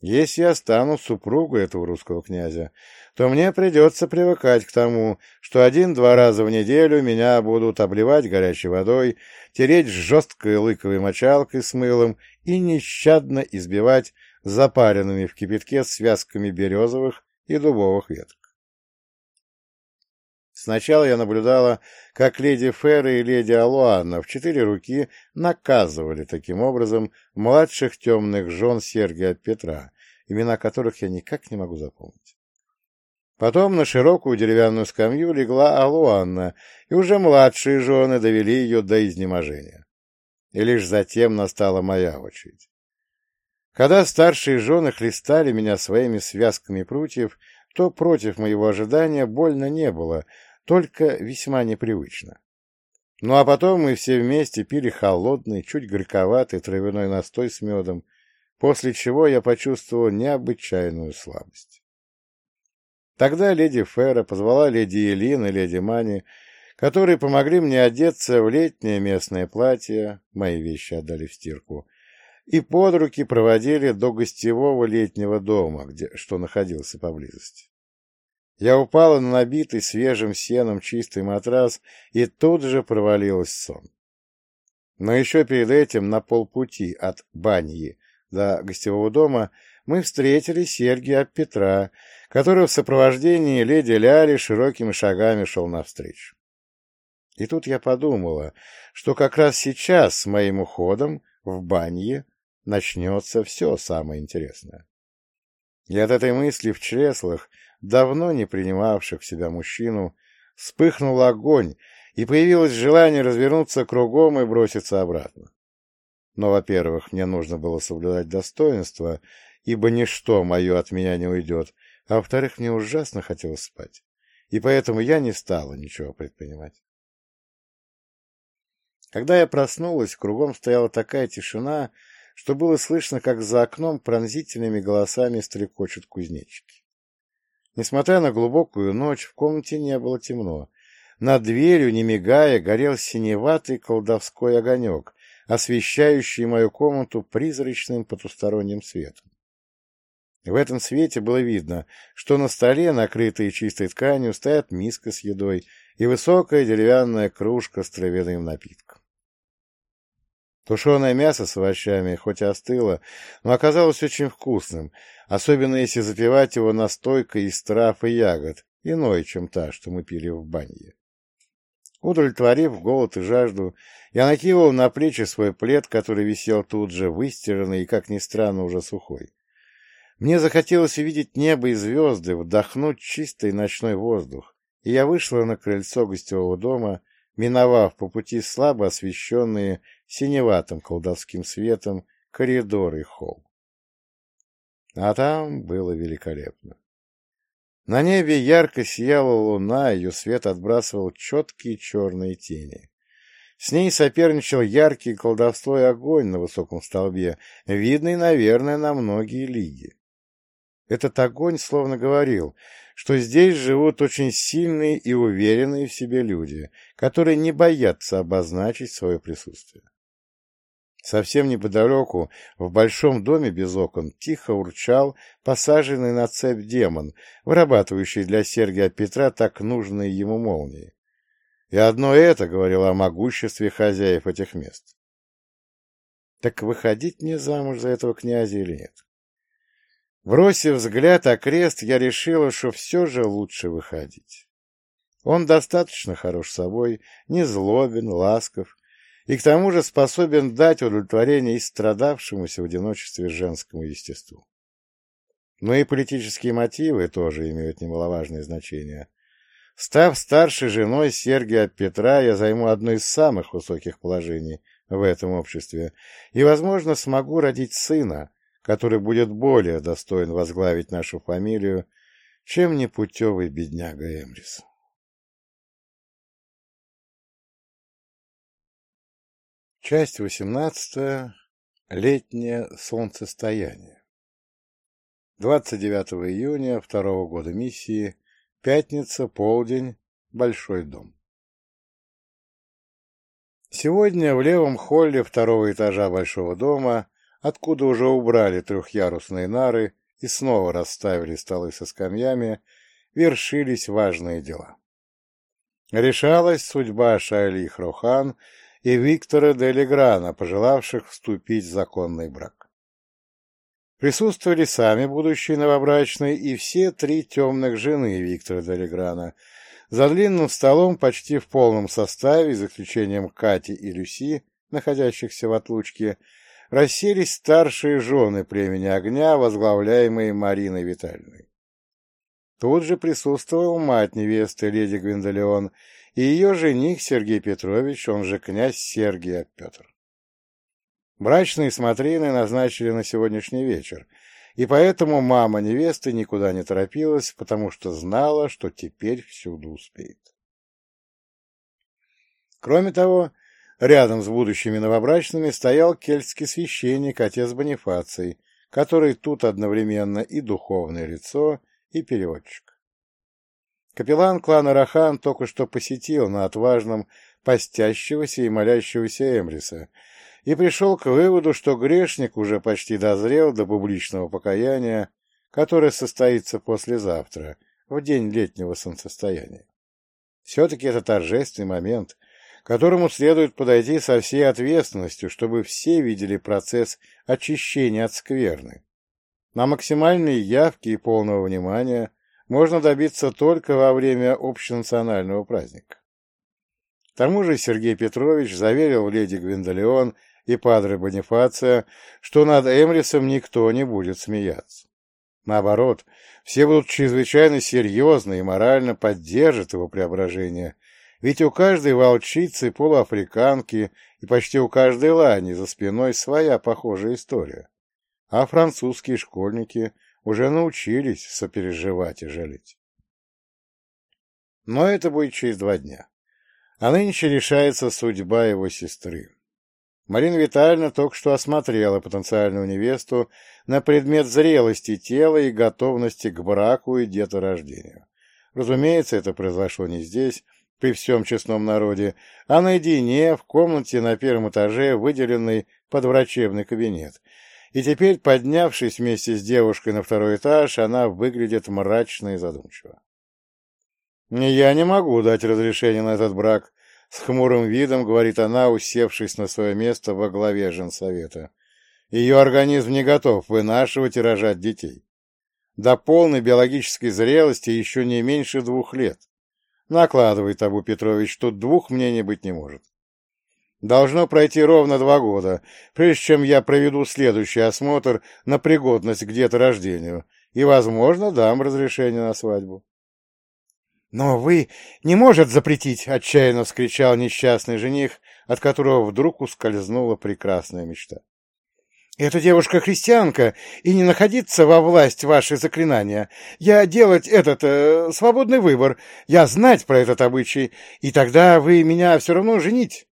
Если я стану супругой этого русского князя, то мне придется привыкать к тому, что один-два раза в неделю меня будут обливать горячей водой, тереть жесткой лыковой мочалкой с мылом и нещадно избивать запаренными в кипятке связками березовых и дубовых веток. Сначала я наблюдала, как леди Ферра и леди Алуанна в четыре руки наказывали таким образом младших темных жен Сергия Петра, имена которых я никак не могу запомнить. Потом на широкую деревянную скамью легла Алуанна, и уже младшие жены довели ее до изнеможения. И лишь затем настала моя очередь. Когда старшие жены хлестали меня своими связками прутьев, то против моего ожидания больно не было, только весьма непривычно. Ну а потом мы все вместе пили холодный, чуть горьковатый травяной настой с медом, после чего я почувствовал необычайную слабость. Тогда леди Фера позвала леди Елин и леди Мани, которые помогли мне одеться в летнее местное платье, мои вещи отдали в стирку, и под руки проводили до гостевого летнего дома, где, что находился поблизости. Я упала на набитый свежим сеном чистый матрас и тут же провалилась в сон. Но еще перед этим, на полпути от Баньи до гостевого дома мы встретили Сергия Петра, который в сопровождении леди Ляли широкими шагами шел навстречу. И тут я подумала, что как раз сейчас с моим уходом в банье начнется все самое интересное. И от этой мысли в чреслах, давно не принимавших в себя мужчину, вспыхнул огонь, и появилось желание развернуться кругом и броситься обратно. Но, во-первых, мне нужно было соблюдать достоинство, ибо ничто мое от меня не уйдет, а во-вторых, мне ужасно хотелось спать, и поэтому я не стала ничего предпринимать. Когда я проснулась, кругом стояла такая тишина, что было слышно, как за окном пронзительными голосами стрекочут кузнечики. Несмотря на глубокую ночь, в комнате не было темно. Над дверью, не мигая, горел синеватый колдовской огонек, освещающий мою комнату призрачным потусторонним светом. В этом свете было видно, что на столе, накрытой чистой тканью, стоят миска с едой и высокая деревянная кружка с травяным напитком. Тушеное мясо с овощами хоть и остыло, но оказалось очень вкусным, особенно если запивать его настойкой из трав и ягод, иной, чем та, что мы пили в бане. Удовлетворив голод и жажду, я накинул на плечи свой плед, который висел тут же, выстиранный и, как ни странно, уже сухой. Мне захотелось увидеть небо и звезды, вдохнуть чистый ночной воздух, и я вышла на крыльцо гостевого дома, миновав по пути слабо освещенные синеватым колдовским светом коридор и холл. А там было великолепно. На небе ярко сияла луна, ее свет отбрасывал четкие черные тени. С ней соперничал яркий колдовской огонь на высоком столбе, видный, наверное, на многие лиги. Этот огонь словно говорил, что здесь живут очень сильные и уверенные в себе люди, которые не боятся обозначить свое присутствие. Совсем неподалеку, в большом доме без окон, тихо урчал посаженный на цепь демон, вырабатывающий для Сергия Петра так нужные ему молнии. И одно это говорило о могуществе хозяев этих мест. Так выходить мне замуж за этого князя или нет? Бросив взгляд окрест, я решила, что все же лучше выходить. Он достаточно хорош собой, не злобен, ласков, и к тому же способен дать удовлетворение и страдавшемуся в одиночестве женскому естеству. Но и политические мотивы тоже имеют немаловажное значение. Став старшей женой Сергия Петра, я займу одно из самых высоких положений в этом обществе и, возможно, смогу родить сына, который будет более достоин возглавить нашу фамилию, чем непутевый бедняга Эмрис. Часть восемнадцатая. Летнее солнцестояние. 29 июня второго года миссии. Пятница, полдень, Большой дом. Сегодня в левом холле второго этажа Большого дома, откуда уже убрали трехъярусные нары и снова расставили столы со скамьями, вершились важные дела. Решалась судьба Шайли Хрохан и Виктора де Леграна, пожелавших вступить в законный брак. Присутствовали сами будущие новобрачные и все три темных жены Виктора де Леграна, за длинным столом почти в полном составе, за исключением Кати и Люси, находящихся в отлучке, расселись старшие жены племени огня, возглавляемые Мариной Витальевной. Тут же присутствовала мать невесты, леди Гвиндолеон, и ее жених Сергей Петрович, он же князь Сергий Петр. Брачные смотрины назначили на сегодняшний вечер, и поэтому мама невесты никуда не торопилась, потому что знала, что теперь всюду успеет. Кроме того, рядом с будущими новобрачными стоял кельтский священник, отец Бонифаций, который тут одновременно и духовное лицо, и переводчик. Капеллан клана Рахан только что посетил на отважном постящегося и молящегося Эмриса и пришел к выводу, что грешник уже почти дозрел до публичного покаяния, которое состоится послезавтра, в день летнего солнцестояния. Все-таки это торжественный момент, которому следует подойти со всей ответственностью, чтобы все видели процесс очищения от скверны. На максимальной явке и полного внимания – можно добиться только во время общенационального праздника. К тому же Сергей Петрович заверил леди Гвиндолеон и падре Бонифация, что над Эмрисом никто не будет смеяться. Наоборот, все будут чрезвычайно серьезны и морально поддержат его преображение, ведь у каждой волчицы, полуафриканки и почти у каждой лани за спиной своя похожая история. А французские школьники уже научились сопереживать и жалеть. Но это будет через два дня. А нынче решается судьба его сестры. Марина Витальевна только что осмотрела потенциальную невесту на предмет зрелости тела и готовности к браку и деторождению. Разумеется, это произошло не здесь, при всем честном народе, а наедине в комнате на первом этаже, выделенной под врачебный кабинет, и теперь, поднявшись вместе с девушкой на второй этаж, она выглядит мрачно и задумчиво. «Я не могу дать разрешение на этот брак», — с хмурым видом говорит она, усевшись на свое место во главе женсовета. «Ее организм не готов вынашивать и рожать детей. До полной биологической зрелости еще не меньше двух лет. Накладывает Абу Петрович, тут двух мнений быть не может. Должно пройти ровно два года, прежде чем я проведу следующий осмотр на пригодность к деторождению и, возможно, дам разрешение на свадьбу. — Но вы не может запретить! — отчаянно вскричал несчастный жених, от которого вдруг ускользнула прекрасная мечта. — Эта девушка христианка, и не находиться во власть ваши заклинания. Я делать этот э, свободный выбор, я знать про этот обычай, и тогда вы меня все равно женить.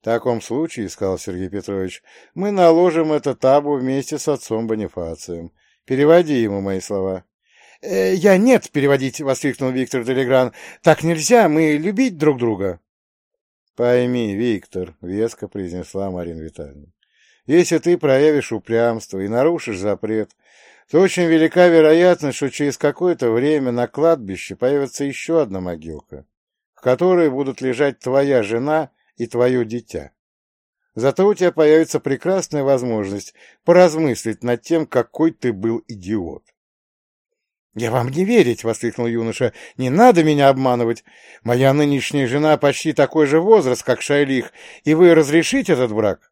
В таком случае, — сказал Сергей Петрович, — мы наложим это табу вместе с отцом Бонифацием. Переводи ему мои слова. «Э, — Я нет переводить, — воскликнул Виктор Делегран. — Так нельзя, мы любить друг друга. — Пойми, Виктор, — веско произнесла Марина Витальевна, — если ты проявишь упрямство и нарушишь запрет, то очень велика вероятность, что через какое-то время на кладбище появится еще одна могилка, которой будут лежать твоя жена и твое дитя. Зато у тебя появится прекрасная возможность поразмыслить над тем, какой ты был идиот. — Я вам не верить! — воскликнул юноша. — Не надо меня обманывать! Моя нынешняя жена почти такой же возраст, как Шайлих, и вы разрешите этот брак? —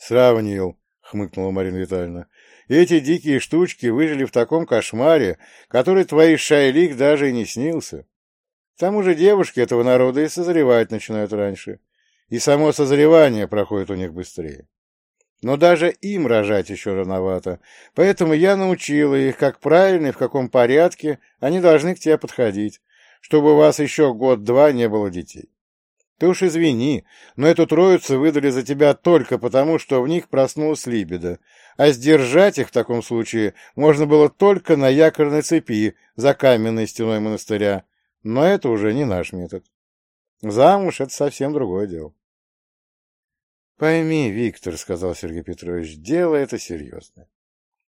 Сравнил, — хмыкнула Марина Витальевна. — Эти дикие штучки выжили в таком кошмаре, который твоей Шайлих даже и не снился. К тому же девушки этого народа и созревать начинают раньше, и само созревание проходит у них быстрее. Но даже им рожать еще рановато, поэтому я научила их, как правильно и в каком порядке они должны к тебе подходить, чтобы у вас еще год-два не было детей. Ты уж извини, но эту троицу выдали за тебя только потому, что в них проснулась либидо, а сдержать их в таком случае можно было только на якорной цепи за каменной стеной монастыря, но это уже не наш метод. Замуж — это совсем другое дело. Пойми, Виктор, — сказал Сергей Петрович, — дело это серьезное.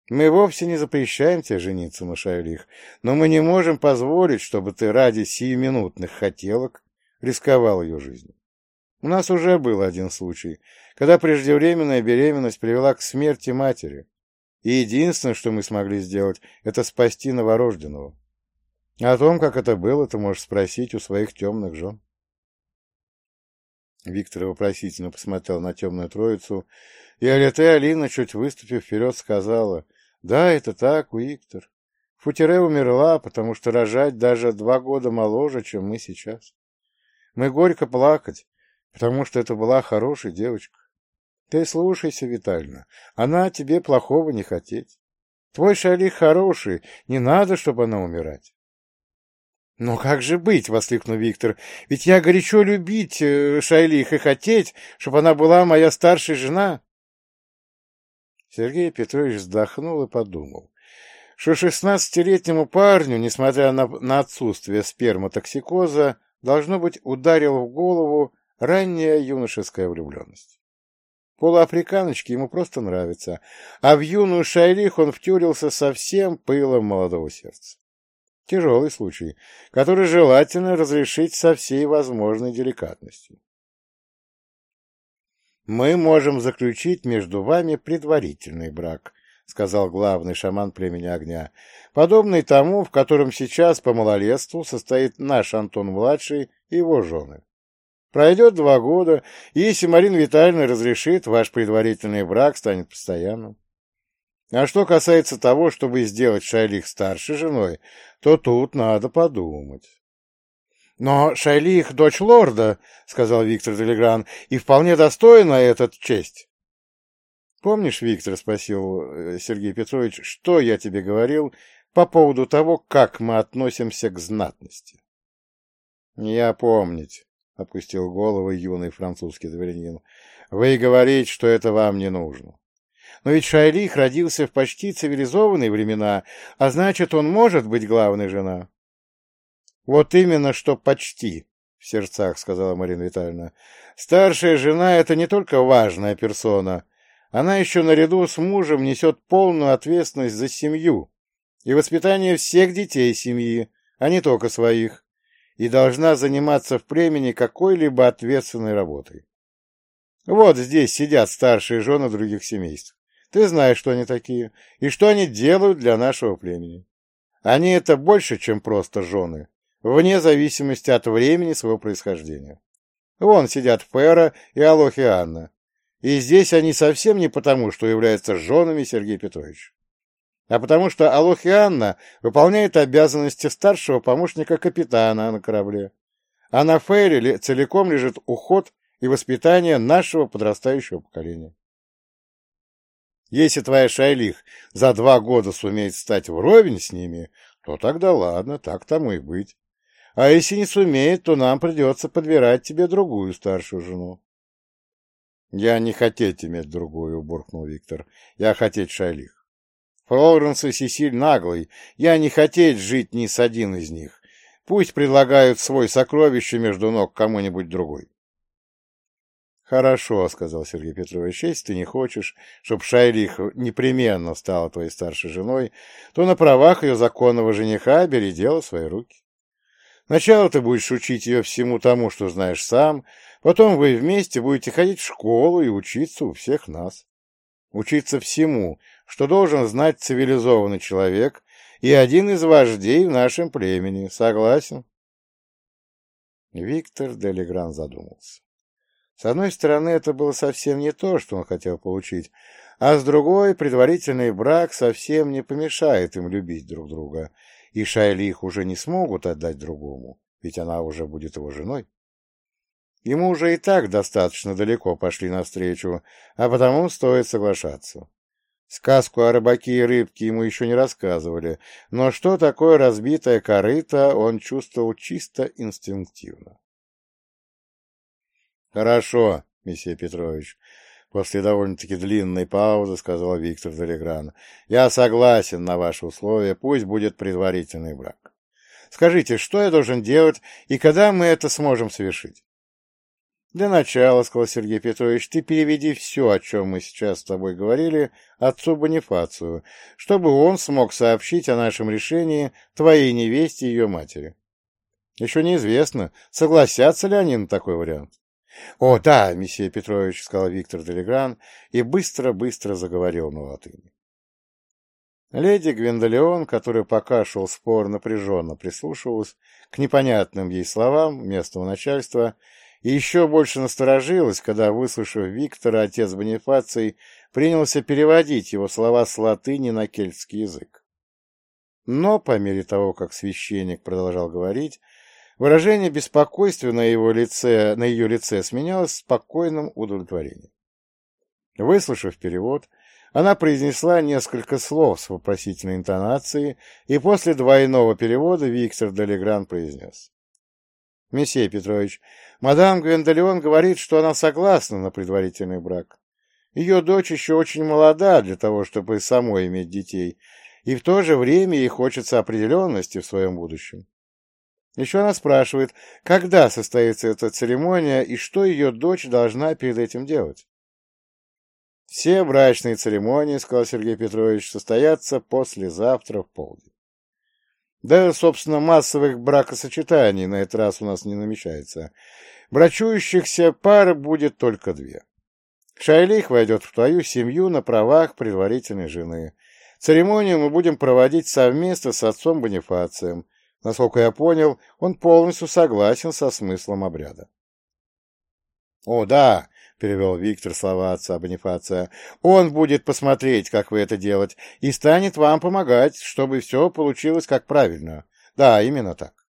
Мы вовсе не запрещаем тебе жениться на Шайлих, но мы не можем позволить, чтобы ты ради сиюминутных хотелок рисковал ее жизнью. У нас уже был один случай, когда преждевременная беременность привела к смерти матери, и единственное, что мы смогли сделать, это спасти новорожденного. О том, как это было, ты можешь спросить у своих темных жен. Виктор вопросительно посмотрел на темную троицу, и Алите Алина, чуть выступив вперед, сказала, «Да, это так, Виктор. Футере умерла, потому что рожать даже два года моложе, чем мы сейчас. Мы горько плакать, потому что это была хорошая девочка. Ты слушайся, Витальна, она тебе плохого не хотеть. Твой шалих хороший, не надо, чтобы она умирать. «Но как же быть?» — воскликнул Виктор. «Ведь я горячо любить э, Шайлих и хотеть, чтобы она была моя старшая жена». Сергей Петрович вздохнул и подумал, что шестнадцатилетнему парню, несмотря на, на отсутствие сперматоксикоза, должно быть ударил в голову ранняя юношеская влюбленность. Полуафриканочки ему просто нравятся, а в юную Шайлих он втюрился со всем пылом молодого сердца. Тяжелый случай, который желательно разрешить со всей возможной деликатностью. «Мы можем заключить между вами предварительный брак», — сказал главный шаман племени огня, подобный тому, в котором сейчас по малолетству состоит наш Антон-младший и его жены. Пройдет два года, и если Марина Витальевна разрешит, ваш предварительный брак станет постоянным. А что касается того, чтобы сделать Шайлих старшей женой, то тут надо подумать. — Но Шайлих — дочь лорда, — сказал Виктор Делегран, — и вполне достойна этот честь. — Помнишь, Виктор, — спросил э, Сергей Петрович, — что я тебе говорил по поводу того, как мы относимся к знатности? — Я помнить, — опустил голову юный французский дворянин. — Вы говорите, что это вам не нужно. Но ведь Шайлих родился в почти цивилизованные времена, а значит, он может быть главной жена. — Вот именно, что почти, — в сердцах сказала Марина Витальевна. — Старшая жена — это не только важная персона, она еще наряду с мужем несет полную ответственность за семью и воспитание всех детей семьи, а не только своих, и должна заниматься в племени какой-либо ответственной работой. Вот здесь сидят старшие жены других семейств. Ты знаешь, что они такие, и что они делают для нашего племени. Они это больше, чем просто жены, вне зависимости от времени своего происхождения. Вон сидят Фера и Алохи Анна. И здесь они совсем не потому, что являются женами Сергея Петровича, а потому что Алохи Анна выполняет обязанности старшего помощника капитана на корабле, а на Фере целиком лежит уход и воспитание нашего подрастающего поколения. Если твоя Шайлих за два года сумеет стать вровень с ними, то тогда ладно, так тому и быть. А если не сумеет, то нам придется подбирать тебе другую старшую жену. — Я не хотеть иметь другую, — буркнул Виктор. — Я хотеть Шайлих. Флоренс и Сесиль наглый. Я не хотеть жить ни с один из них. Пусть предлагают свой сокровище между ног кому-нибудь другой. «Хорошо», — сказал Сергей Петрович, — «если ты не хочешь, чтобы Шайлих непременно стала твоей старшей женой, то на правах ее законного жениха бери дело в свои руки. Сначала ты будешь учить ее всему тому, что знаешь сам, потом вы вместе будете ходить в школу и учиться у всех нас. Учиться всему, что должен знать цивилизованный человек и один из вождей в нашем племени. Согласен? Виктор Делегран задумался. С одной стороны, это было совсем не то, что он хотел получить, а с другой, предварительный брак совсем не помешает им любить друг друга, и Шайли их уже не смогут отдать другому, ведь она уже будет его женой. Ему уже и так достаточно далеко пошли навстречу, а потому стоит соглашаться. Сказку о рыбаке и рыбке ему еще не рассказывали, но что такое разбитая корыто, он чувствовал чисто инстинктивно. — Хорошо, месье Петрович, — после довольно-таки длинной паузы сказал Виктор Долегран. — Я согласен на ваши условия, пусть будет предварительный брак. Скажите, что я должен делать и когда мы это сможем совершить? Для начала, — сказал Сергей Петрович, — ты переведи все, о чем мы сейчас с тобой говорили, отцу Бонифацию, чтобы он смог сообщить о нашем решении твоей невесте и ее матери. Еще неизвестно, согласятся ли они на такой вариант. — О, да, месье Петрович, — сказал Виктор Делегран и быстро-быстро заговорил на латыни. Леди Гвендолеон, которая пока шел спор, напряженно прислушивалась к непонятным ей словам местного начальства, — и еще больше насторожилась, когда, выслушав Виктора, отец Бонифаций принялся переводить его слова с латыни на кельтский язык. Но, по мере того, как священник продолжал говорить, выражение беспокойства на, его лице, на ее лице сменялось спокойным удовлетворением. Выслушав перевод, она произнесла несколько слов с вопросительной интонацией, и после двойного перевода Виктор Долегран произнес. Месье Петрович, мадам Гвендолеон говорит, что она согласна на предварительный брак. Ее дочь еще очень молода для того, чтобы самой иметь детей, и в то же время ей хочется определенности в своем будущем. Еще она спрашивает, когда состоится эта церемония и что ее дочь должна перед этим делать. Все брачные церемонии, сказал Сергей Петрович, состоятся послезавтра в полдень. Да, собственно, массовых бракосочетаний на этот раз у нас не намечается. Брачующихся пар будет только две. Шайлих войдет в твою семью на правах предварительной жены. Церемонию мы будем проводить совместно с отцом Бонифацием. Насколько я понял, он полностью согласен со смыслом обряда. — О, да, перевел Виктор слова отца Бонифация. «Он будет посмотреть, как вы это делать, и станет вам помогать, чтобы все получилось как правильно. Да, именно так».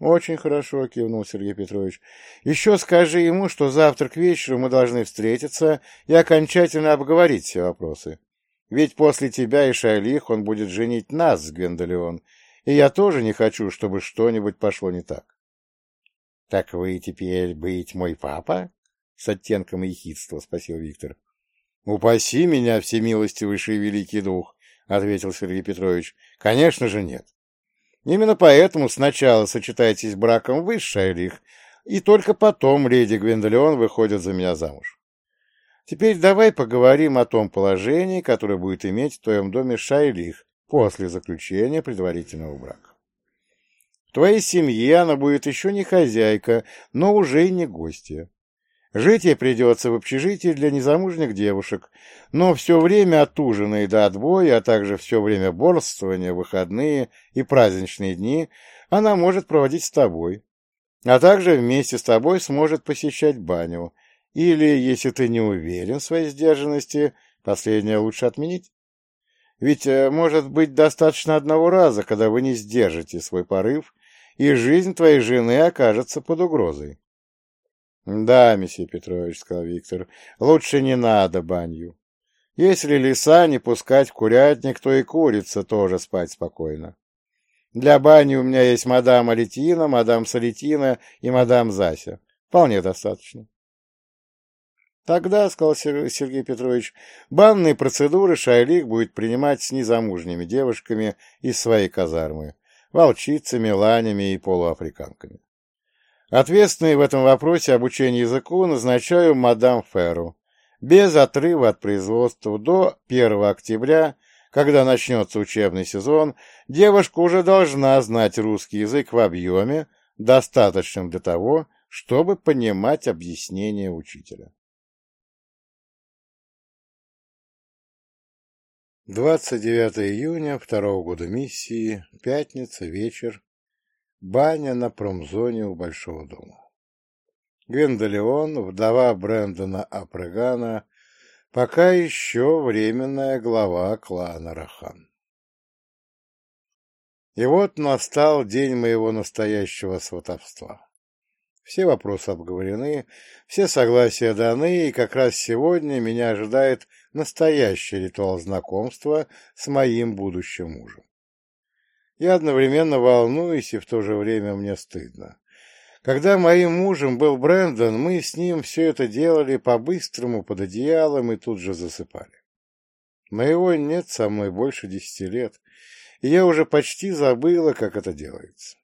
«Очень хорошо», — кивнул Сергей Петрович. «Еще скажи ему, что завтра к вечеру мы должны встретиться и окончательно обговорить все вопросы. Ведь после тебя и Шайлих он будет женить нас с Гвендолеон, и я тоже не хочу, чтобы что-нибудь пошло не так». «Так вы теперь быть мой папа?» С оттенком ехидства спросил Виктор. — Упаси меня, всемилостивейший великий дух, — ответил Сергей Петрович. — Конечно же нет. Именно поэтому сначала сочетайтесь браком вы Шайлих, и только потом леди Гвендолеон выходит за меня замуж. Теперь давай поговорим о том положении, которое будет иметь в твоем доме Шайлих после заключения предварительного брака. В твоей семье она будет еще не хозяйка, но уже и не гостья. Жить ей придется в общежитии для незамужних девушек, но все время от ужина и до отбоя, а также все время борствования, выходные и праздничные дни она может проводить с тобой, а также вместе с тобой сможет посещать баню. Или, если ты не уверен в своей сдержанности, последнее лучше отменить. Ведь э, может быть достаточно одного раза, когда вы не сдержите свой порыв, и жизнь твоей жены окажется под угрозой. Да, месье Петрович, сказал Виктор, лучше не надо баню. Если лиса не пускать в курятник, то и курица тоже спать спокойно. Для бани у меня есть мадам Алетина, мадам Салетина и мадам Зася. Вполне достаточно. Тогда, — сказал Сергей Петрович, — банные процедуры Шайлик будет принимать с незамужними девушками из своей казармы, волчицами, ланями и полуафриканками. Ответственной в этом вопросе обучения языку назначаю мадам Ферру, без отрыва от производства до 1 октября когда начнется учебный сезон, девушка уже должна знать русский язык в объеме, достаточном для того, чтобы понимать объяснение учителя. 29 июня второго года миссии, пятница, вечер, баня на промзоне у Большого дома. Гвендолеон, вдова Брэндона Апрегана, пока еще временная глава клана Рахан. И вот настал день моего настоящего сватовства. Все вопросы обговорены, все согласия даны, и как раз сегодня меня ожидает настоящий ритуал знакомства с моим будущим мужем. Я одновременно волнуюсь, и в то же время мне стыдно. Когда моим мужем был Брэндон, мы с ним все это делали по-быстрому, под одеялом, и тут же засыпали. Моего нет со мной больше десяти лет, и я уже почти забыла, как это делается.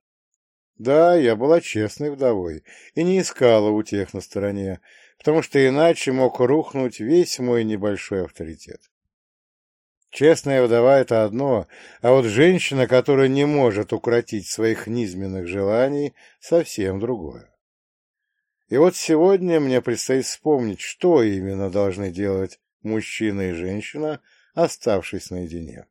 Да, я была честной вдовой и не искала утех на стороне, потому что иначе мог рухнуть весь мой небольшой авторитет. Честная вдова — это одно, а вот женщина, которая не может укротить своих низменных желаний, — совсем другое. И вот сегодня мне предстоит вспомнить, что именно должны делать мужчина и женщина, оставшись наедине.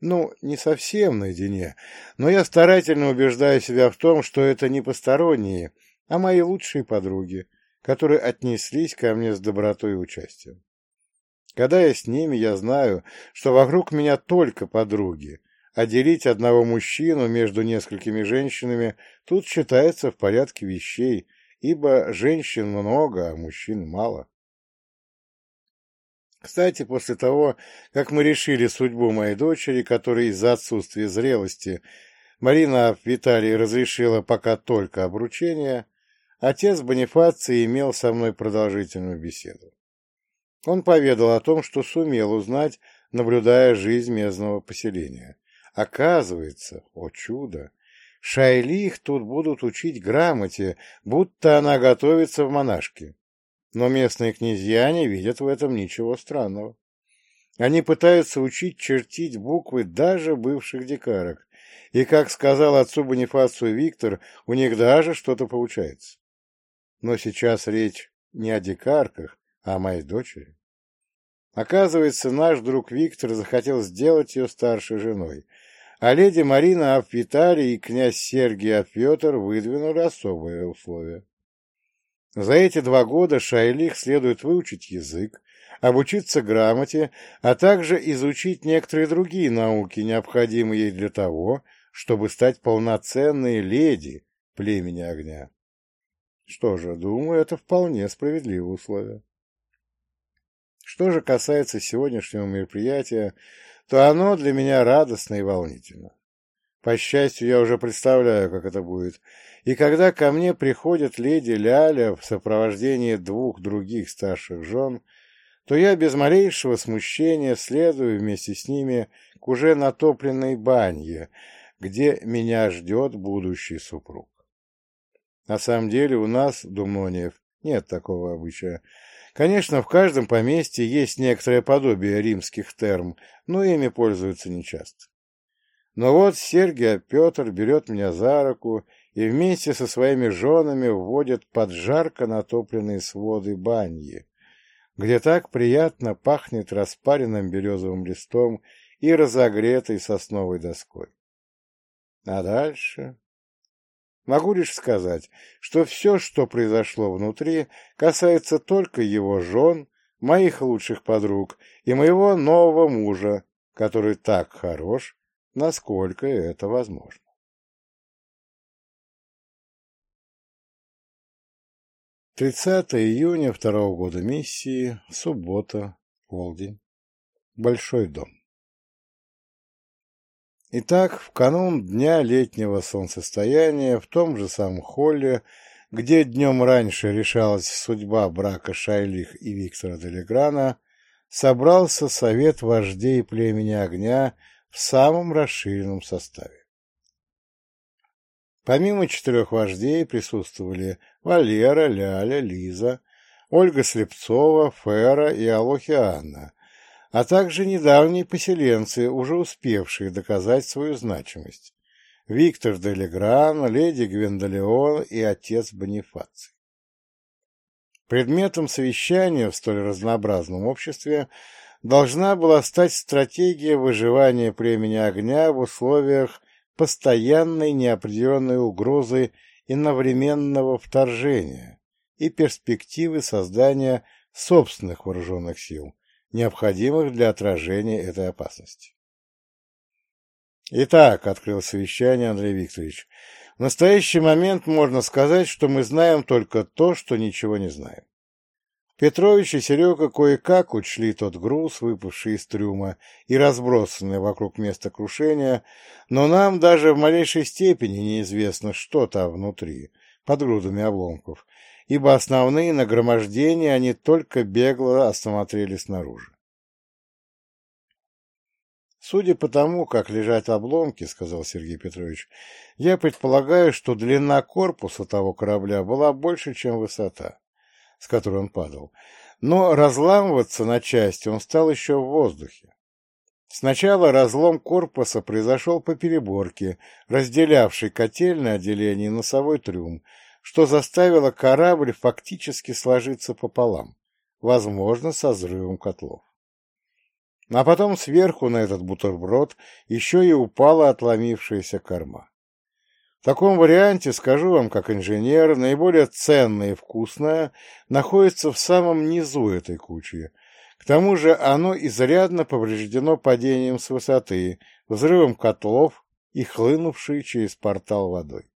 Ну, не совсем наедине, но я старательно убеждаю себя в том, что это не посторонние, а мои лучшие подруги, которые отнеслись ко мне с добротой и участием. Когда я с ними, я знаю, что вокруг меня только подруги, а делить одного мужчину между несколькими женщинами тут считается в порядке вещей, ибо женщин много, а мужчин мало. Кстати, после того, как мы решили судьбу моей дочери, которой из-за отсутствия зрелости Марина Виталий разрешила пока только обручение, отец Бонифаций имел со мной продолжительную беседу. Он поведал о том, что сумел узнать, наблюдая жизнь местного поселения. Оказывается, о чудо, Шайлих тут будут учить грамоте, будто она готовится в монашке. Но местные князья не видят в этом ничего странного. Они пытаются учить чертить буквы даже бывших дикарок, и, как сказал отцу Бонифацию Виктор, у них даже что-то получается. Но сейчас речь не о дикарках, а моей дочери. Оказывается, наш друг Виктор захотел сделать ее старшей женой, а леди Марина Апвиталий и князь Сергий Апьетр выдвинули особые условия. За эти два года Шайлих следует выучить язык, обучиться грамоте, а также изучить некоторые другие науки, необходимые ей для того, чтобы стать полноценной леди племени огня. Что же, думаю, это вполне справедливые условия. Что же касается сегодняшнего мероприятия, то оно для меня радостно и волнительно. По счастью, я уже представляю, как это будет. И когда ко мне приходит леди Ляля в сопровождении двух других старших жен, то я без малейшего смущения следую вместе с ними к уже натопленной банье, где меня ждет будущий супруг. На самом деле у нас, Думнониев, нет такого обычая. Конечно, в каждом поместье есть некоторое подобие римских терм, но ими пользуются нечасто. Но вот Сергий Петр берет меня за руку и вместе со своими женами вводит под жарко натопленные своды баньи, где так приятно пахнет распаренным березовым листом и разогретой сосновой доской. А дальше... Могу лишь сказать, что все, что произошло внутри, касается только его жен, моих лучших подруг и моего нового мужа, который так хорош, насколько это возможно. Тридцатое июня второго года миссии, суббота, полдень, Большой дом. Итак, в канун дня летнего солнцестояния в том же самом холле, где днем раньше решалась судьба брака Шайлих и Виктора Делеграна, собрался совет вождей племени огня в самом расширенном составе. Помимо четырех вождей присутствовали Валера, Ляля, Лиза, Ольга Слепцова, Фера и Алохи Анна, а также недавние поселенцы, уже успевшие доказать свою значимость. Виктор де Легран, леди Гвендолеон и отец Бонифаций. Предметом совещания в столь разнообразном обществе должна была стать стратегия выживания племени огня в условиях постоянной неопределенной угрозы иновременного вторжения и перспективы создания собственных вооруженных сил, необходимых для отражения этой опасности. Итак, открыл совещание Андрей Викторович, в настоящий момент можно сказать, что мы знаем только то, что ничего не знаем. Петрович и Серега кое-как учли тот груз, выпавший из трюма и разбросанный вокруг места крушения, но нам даже в малейшей степени неизвестно, что там внутри, под грудами обломков, ибо основные нагромождения они только бегло осмотрели снаружи. Судя по тому, как лежат обломки, — сказал Сергей Петрович, — я предполагаю, что длина корпуса того корабля была больше, чем высота, с которой он падал. Но разламываться на части он стал еще в воздухе. Сначала разлом корпуса произошел по переборке, разделявшей котельное отделение и носовой трюм, что заставило корабль фактически сложиться пополам, возможно, со взрывом котлов. А потом сверху на этот бутерброд еще и упала отломившаяся корма. В таком варианте, скажу вам как инженер, наиболее ценное и вкусное находится в самом низу этой кучи. К тому же оно изрядно повреждено падением с высоты, взрывом котлов и хлынувшей через портал водой.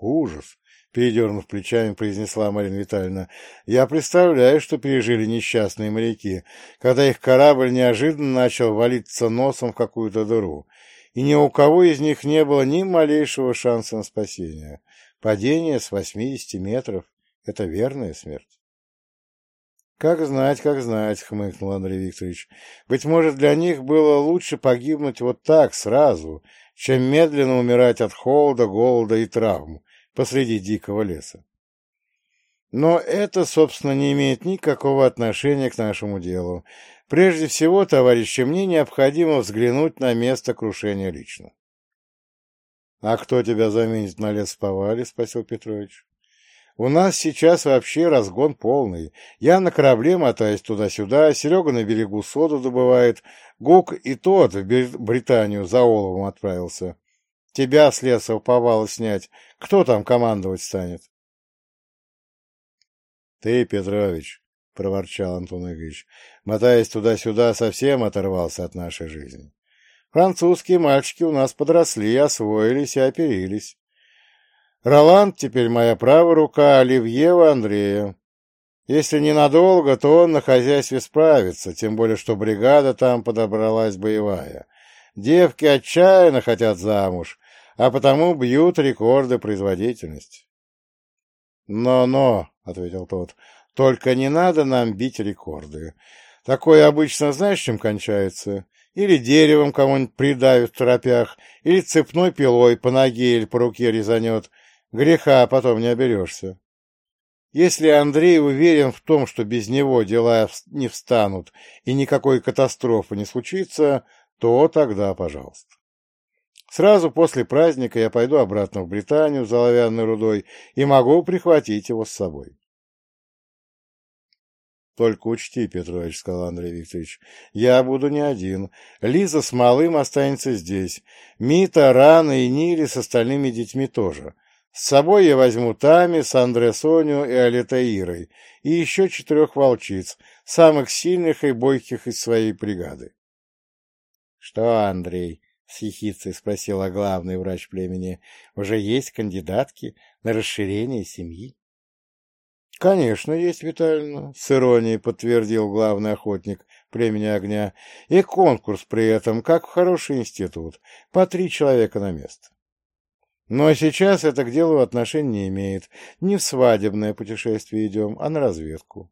Ужас! передернув плечами, произнесла Марина Витальевна. «Я представляю, что пережили несчастные моряки, когда их корабль неожиданно начал валиться носом в какую-то дыру, и ни у кого из них не было ни малейшего шанса на спасение. Падение с восьмидесяти метров — это верная смерть». «Как знать, как знать», — хмыкнул Андрей Викторович. «Быть может, для них было лучше погибнуть вот так, сразу, чем медленно умирать от холода, голода и травм, посреди дикого леса. Но это, собственно, не имеет никакого отношения к нашему делу. Прежде всего, товарищи, мне необходимо взглянуть на место крушения лично. — А кто тебя заменит на лес повале? — спросил Петрович. — У нас сейчас вообще разгон полный. Я на корабле мотаюсь туда-сюда, Серега на берегу соду добывает, Гук и тот в Британию за оловом отправился. Тебя с леса уповало снять. Кто там командовать станет? — Ты, Петрович, — проворчал Антон Игоревич, мотаясь туда-сюда, совсем оторвался от нашей жизни. Французские мальчики у нас подросли, освоились и оперились. Роланд теперь моя правая рука, Оливьева Андрея. Если ненадолго, то он на хозяйстве справится, тем более, что бригада там подобралась боевая. Девки отчаянно хотят замуж, а потому бьют рекорды производительности. «Но-но», — ответил тот, — «только не надо нам бить рекорды. Такое обычно знаешь, чем кончается? Или деревом кого-нибудь придавит в торопях, или цепной пилой по ноге или по руке резанет. Греха потом не оберешься. Если Андрей уверен в том, что без него дела не встанут и никакой катастрофы не случится, то тогда пожалуйста. Сразу после праздника я пойду обратно в Британию за оловянной рудой и могу прихватить его с собой. Только учти, Петрович, — сказал Андрей Викторович, — я буду не один. Лиза с малым останется здесь. Мита, Рана и Нири с остальными детьми тоже. С собой я возьму Тами, с Андре Соню и Алитаирой, и еще четырех волчиц, самых сильных и бойких из своей бригады. — Что, Андрей? — с ехицей спросила главный врач племени. — Уже есть кандидатки на расширение семьи? — Конечно, есть, Витальевна, — с иронией подтвердил главный охотник племени огня. — И конкурс при этом, как в хороший институт, по три человека на место. Но сейчас это к делу отношения не имеет. Не в свадебное путешествие идем, а на разведку.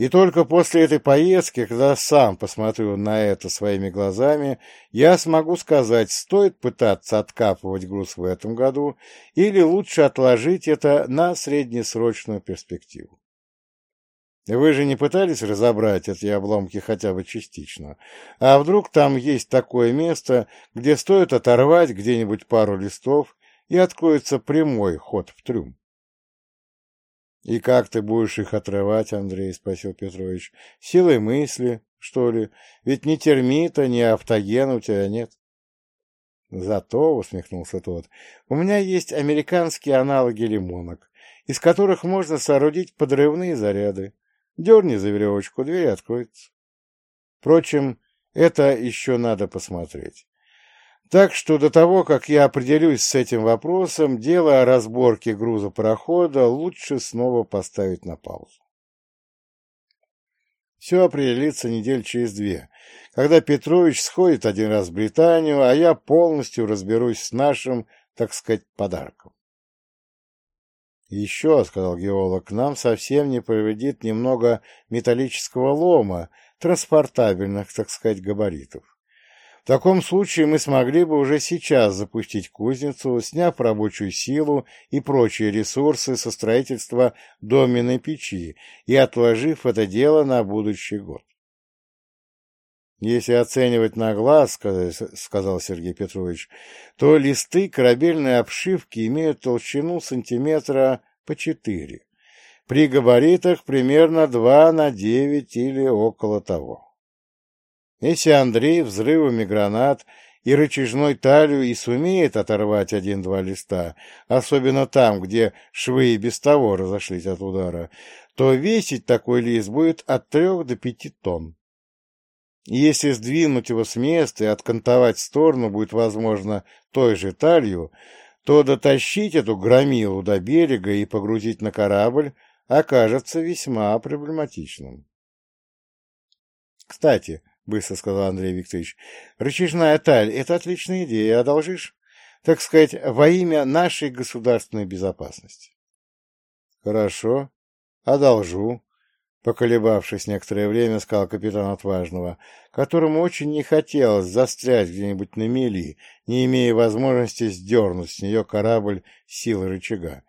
И только после этой поездки, когда сам посмотрю на это своими глазами, я смогу сказать, стоит пытаться откапывать груз в этом году или лучше отложить это на среднесрочную перспективу. Вы же не пытались разобрать эти обломки хотя бы частично? А вдруг там есть такое место, где стоит оторвать где-нибудь пару листов, и откроется прямой ход в трюм? — И как ты будешь их отрывать, Андрей? — спросил Петрович. — Силой мысли, что ли? Ведь ни термита, ни автогена у тебя нет. — Зато, — усмехнулся тот, — у меня есть американские аналоги лимонок, из которых можно соорудить подрывные заряды. Дерни за веревочку, дверь откроется. Впрочем, это еще надо посмотреть. Так что до того, как я определюсь с этим вопросом, дело о разборке груза парохода лучше снова поставить на паузу. Все определится недель через две, когда Петрович сходит один раз в Британию, а я полностью разберусь с нашим, так сказать, подарком. «Еще, — сказал геолог, — нам совсем не повредит немного металлического лома, транспортабельных, так сказать, габаритов. Таком случае мы смогли бы уже сейчас запустить кузницу, сняв рабочую силу и прочие ресурсы со строительства доменной печи и отложив это дело на будущий год. Если оценивать на глаз, сказал Сергей Петрович, то листы корабельной обшивки имеют толщину сантиметра по четыре. При габаритах примерно два на девять или около того. Если Андрей взрывами гранат и рычажной талью и сумеет оторвать один-два листа, особенно там, где швы и без того разошлись от удара, то весить такой лист будет от трех до пяти тонн. Если сдвинуть его с места и откантовать в сторону будет возможно той же талью, то дотащить эту громилу до берега и погрузить на корабль окажется весьма проблематичным. «Кстати», — быстро сказал Андрей Викторович, — «рычажная таль — это отличная идея, одолжишь? Так сказать, во имя нашей государственной безопасности». «Хорошо, одолжу», Поколебавшись некоторое время, сказал капитан Отважного, которому очень не хотелось застрять где-нибудь на мели, не имея возможности сдернуть с нее корабль силы рычага.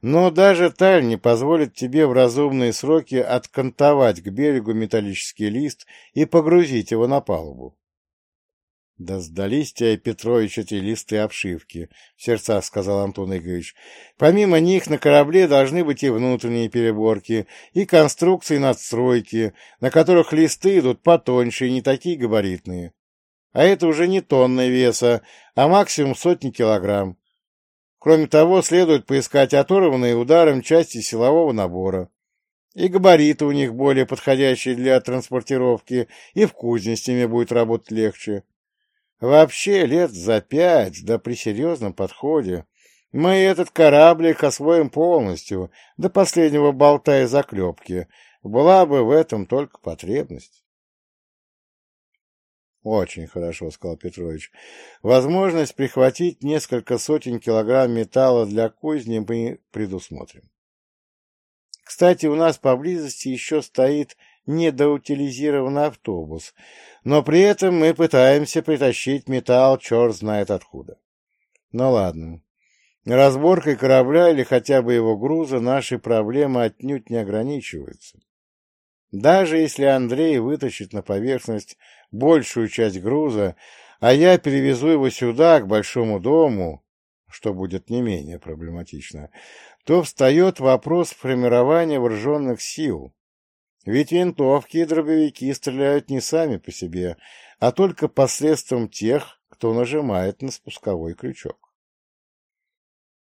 Но даже таль не позволит тебе в разумные сроки откантовать к берегу металлический лист и погрузить его на палубу. — Да сдались тебе, Петрович, эти листы обшивки, — в сердцах сказал Антон Игоревич. — Помимо них на корабле должны быть и внутренние переборки, и конструкции надстройки, на которых листы идут потоньше и не такие габаритные. А это уже не тонны веса, а максимум сотни килограмм. Кроме того, следует поискать оторванные ударом части силового набора. И габариты у них более подходящие для транспортировки, и в кузне с ними будет работать легче. Вообще лет за пять, да при серьезном подходе, мы этот кораблик освоим полностью, до последнего болта и заклепки. Была бы в этом только потребность. Очень хорошо, сказал Петрович. Возможность прихватить несколько сотен килограмм металла для кузни мы предусмотрим. Кстати, у нас поблизости еще стоит недоутилизированный автобус, но при этом мы пытаемся притащить металл черт знает откуда. Ну ладно. Разборкой корабля или хотя бы его груза наши проблемы отнюдь не ограничиваются. Даже если Андрей вытащит на поверхность большую часть груза, а я перевезу его сюда, к большому дому, что будет не менее проблематично, то встает вопрос формирования вооруженных сил, ведь винтовки и дробовики стреляют не сами по себе, а только посредством тех, кто нажимает на спусковой крючок.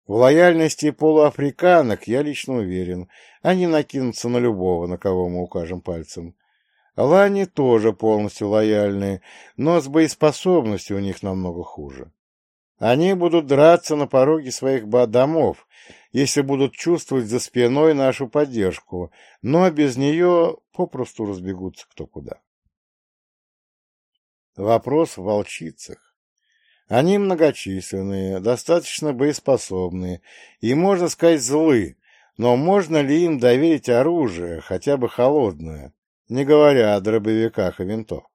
В лояльности полуафриканок я лично уверен, они накинутся на любого, на кого мы укажем пальцем. Лани тоже полностью лояльны, но с боеспособностью у них намного хуже. Они будут драться на пороге своих домов, если будут чувствовать за спиной нашу поддержку, но без нее попросту разбегутся кто куда. Вопрос в волчицах. Они многочисленные, достаточно боеспособные и, можно сказать, злы, но можно ли им доверить оружие, хотя бы холодное, не говоря о дробовиках и винтовках?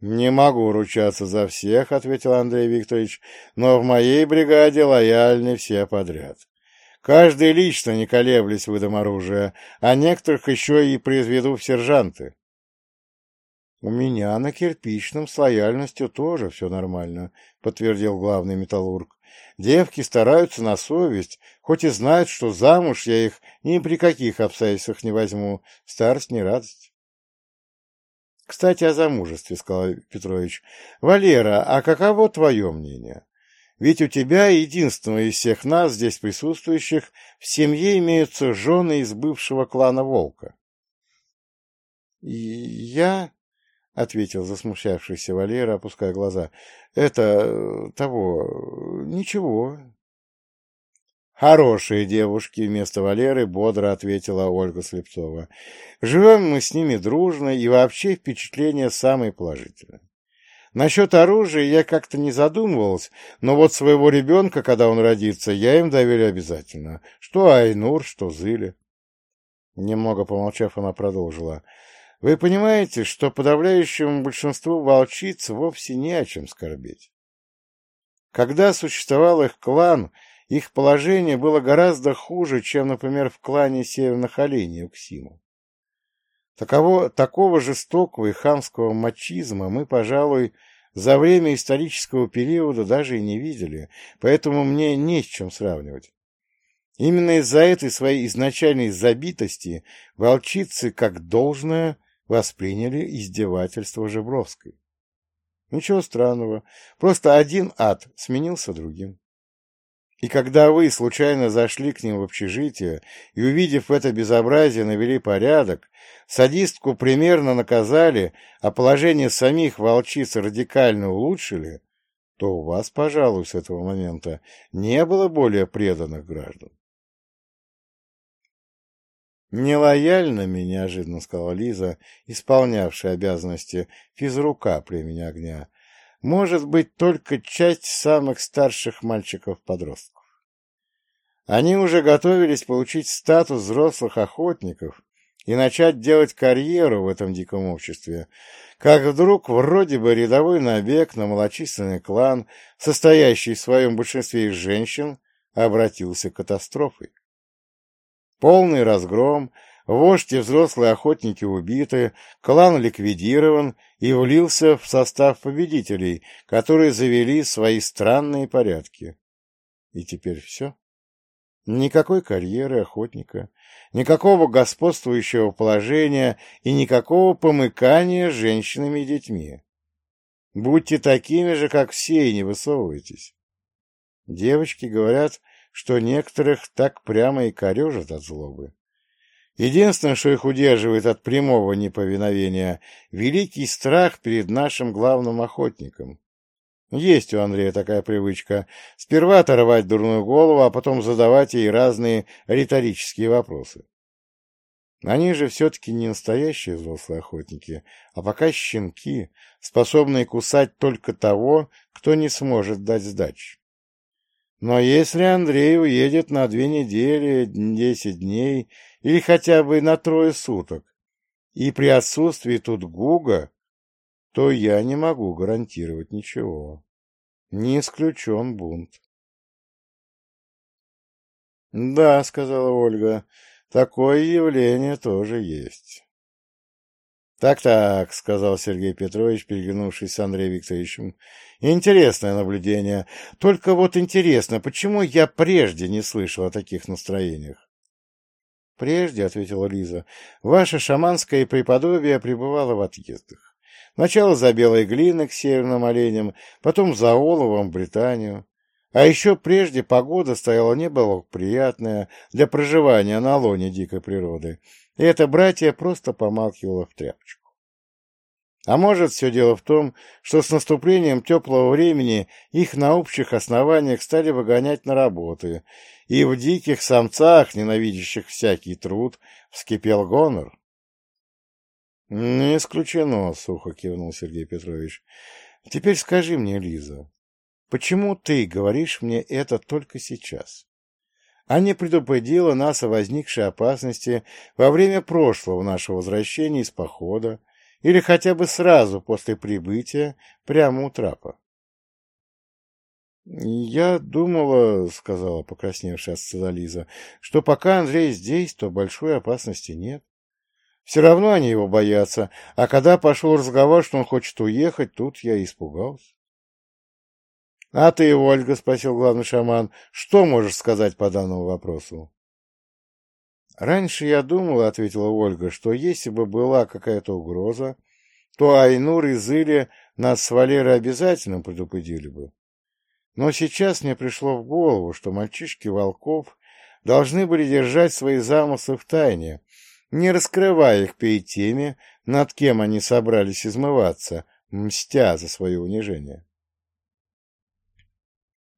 «Не могу ручаться за всех», — ответил Андрей Викторович, «но в моей бригаде лояльны все подряд. Каждый лично, не колеблясь, выдам оружие, а некоторых еще и произведу в сержанты. — У меня на кирпичном с лояльностью тоже все нормально, — подтвердил главный металлург. — Девки стараются на совесть, хоть и знают, что замуж я их ни при каких обстоятельствах не возьму. Старость не радость. — Кстати, о замужестве, — сказал Петрович. — Валера, а каково твое мнение? Ведь у тебя, единственного из всех нас, здесь присутствующих, в семье имеются жены из бывшего клана Волка. — Я... — ответил засмущавшийся Валера, опуская глаза. — Это... того... ничего. — Хорошие девушки, — вместо Валеры бодро ответила Ольга Слепцова. — Живем мы с ними дружно, и вообще впечатления самые положительные. Насчет оружия я как-то не задумывалась, но вот своего ребенка, когда он родится, я им доверю обязательно. Что Айнур, что Зыля. Немного помолчав, она продолжила. — вы понимаете, что подавляющему большинству волчиц вовсе не о чем скорбеть. Когда существовал их клан, их положение было гораздо хуже, чем, например, в клане северных оленей Уксиму. Таково, такого жестокого и хамского мачизма мы, пожалуй, за время исторического периода даже и не видели, поэтому мне не с чем сравнивать. Именно из-за этой своей изначальной забитости волчицы, как должное, восприняли издевательство Жебровской. Ничего странного, просто один ад сменился другим. И когда вы случайно зашли к ним в общежитие и, увидев это безобразие, навели порядок, садистку примерно наказали, а положение самих волчиц радикально улучшили, то у вас, пожалуй, с этого момента не было более преданных граждан. «Нелояльными», — неожиданно сказала Лиза, исполнявшая обязанности физрука племени огня, «может быть только часть самых старших мальчиков-подростков. Они уже готовились получить статус взрослых охотников и начать делать карьеру в этом диком обществе, как вдруг вроде бы рядовой набег на малочисленный клан, состоящий в своем большинстве из женщин, обратился катастрофой. Полный разгром, вождь и взрослые охотники убиты, клан ликвидирован и влился в состав победителей, которые завели свои странные порядки. И теперь все. Никакой карьеры охотника, никакого господствующего положения и никакого помыкания женщинами и детьми. Будьте такими же, как все, и не высовывайтесь. Девочки говорят, что некоторых так прямо и корежат от злобы. Единственное, что их удерживает от прямого неповиновения — великий страх перед нашим главным охотником. Есть у Андрея такая привычка — сперва оторвать дурную голову, а потом задавать ей разные риторические вопросы. Они же все-таки не настоящие взрослые охотники, а пока щенки, способные кусать только того, кто не сможет дать сдачи. Но если Андрей уедет на две недели, десять дней или хотя бы на трое суток, и при отсутствии тут Гуга, то я не могу гарантировать ничего. Не исключен бунт. «Да», — сказала Ольга, — «такое явление тоже есть». «Так-так», — сказал Сергей Петрович, переглянувшись с Андреем Викторовичем. «Интересное наблюдение. Только вот интересно, почему я прежде не слышал о таких настроениях?» «Прежде», — ответила Лиза, — «ваше шаманское преподобие пребывало в отъездах. Сначала за белой глиной к северным оленям, потом за оловом в Британию. А еще прежде погода стояла неблагоприятная для проживания на лоне дикой природы, и это братья просто помалкивало в тряпочку. А может, все дело в том, что с наступлением теплого времени их на общих основаниях стали выгонять на работы, и в диких самцах, ненавидящих всякий труд, вскипел гонор. — Не исключено, — сухо кивнул Сергей Петрович. — Теперь скажи мне, Лиза, Почему ты говоришь мне это только сейчас? А не предупредила нас о возникшей опасности во время прошлого нашего возвращения из похода или хотя бы сразу после прибытия прямо у трапа? «Я думала, — сказала покрасневшая от Лиза, — что пока Андрей здесь, то большой опасности нет. Все равно они его боятся, а когда пошел разговор, что он хочет уехать, тут я испугался. — А ты, Ольга, — спросил главный шаман, — что можешь сказать по данному вопросу? — Раньше я думала, — ответила Ольга, — что если бы была какая-то угроза, то Айнур и Зыли нас с Валерой обязательно предупредили бы. Но сейчас мне пришло в голову, что мальчишки волков должны были держать свои замыслы в тайне, не раскрывая их перед теми, над кем они собрались измываться, мстя за свое унижение.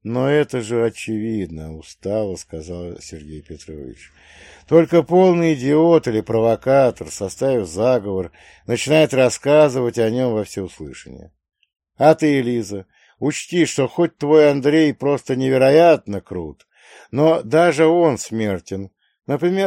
«Но это же очевидно», — устало сказал Сергей Петрович. «Только полный идиот или провокатор, составив заговор, начинает рассказывать о нем во всеуслышание. А ты, Элиза, учти, что хоть твой Андрей просто невероятно крут, но даже он смертен. Например,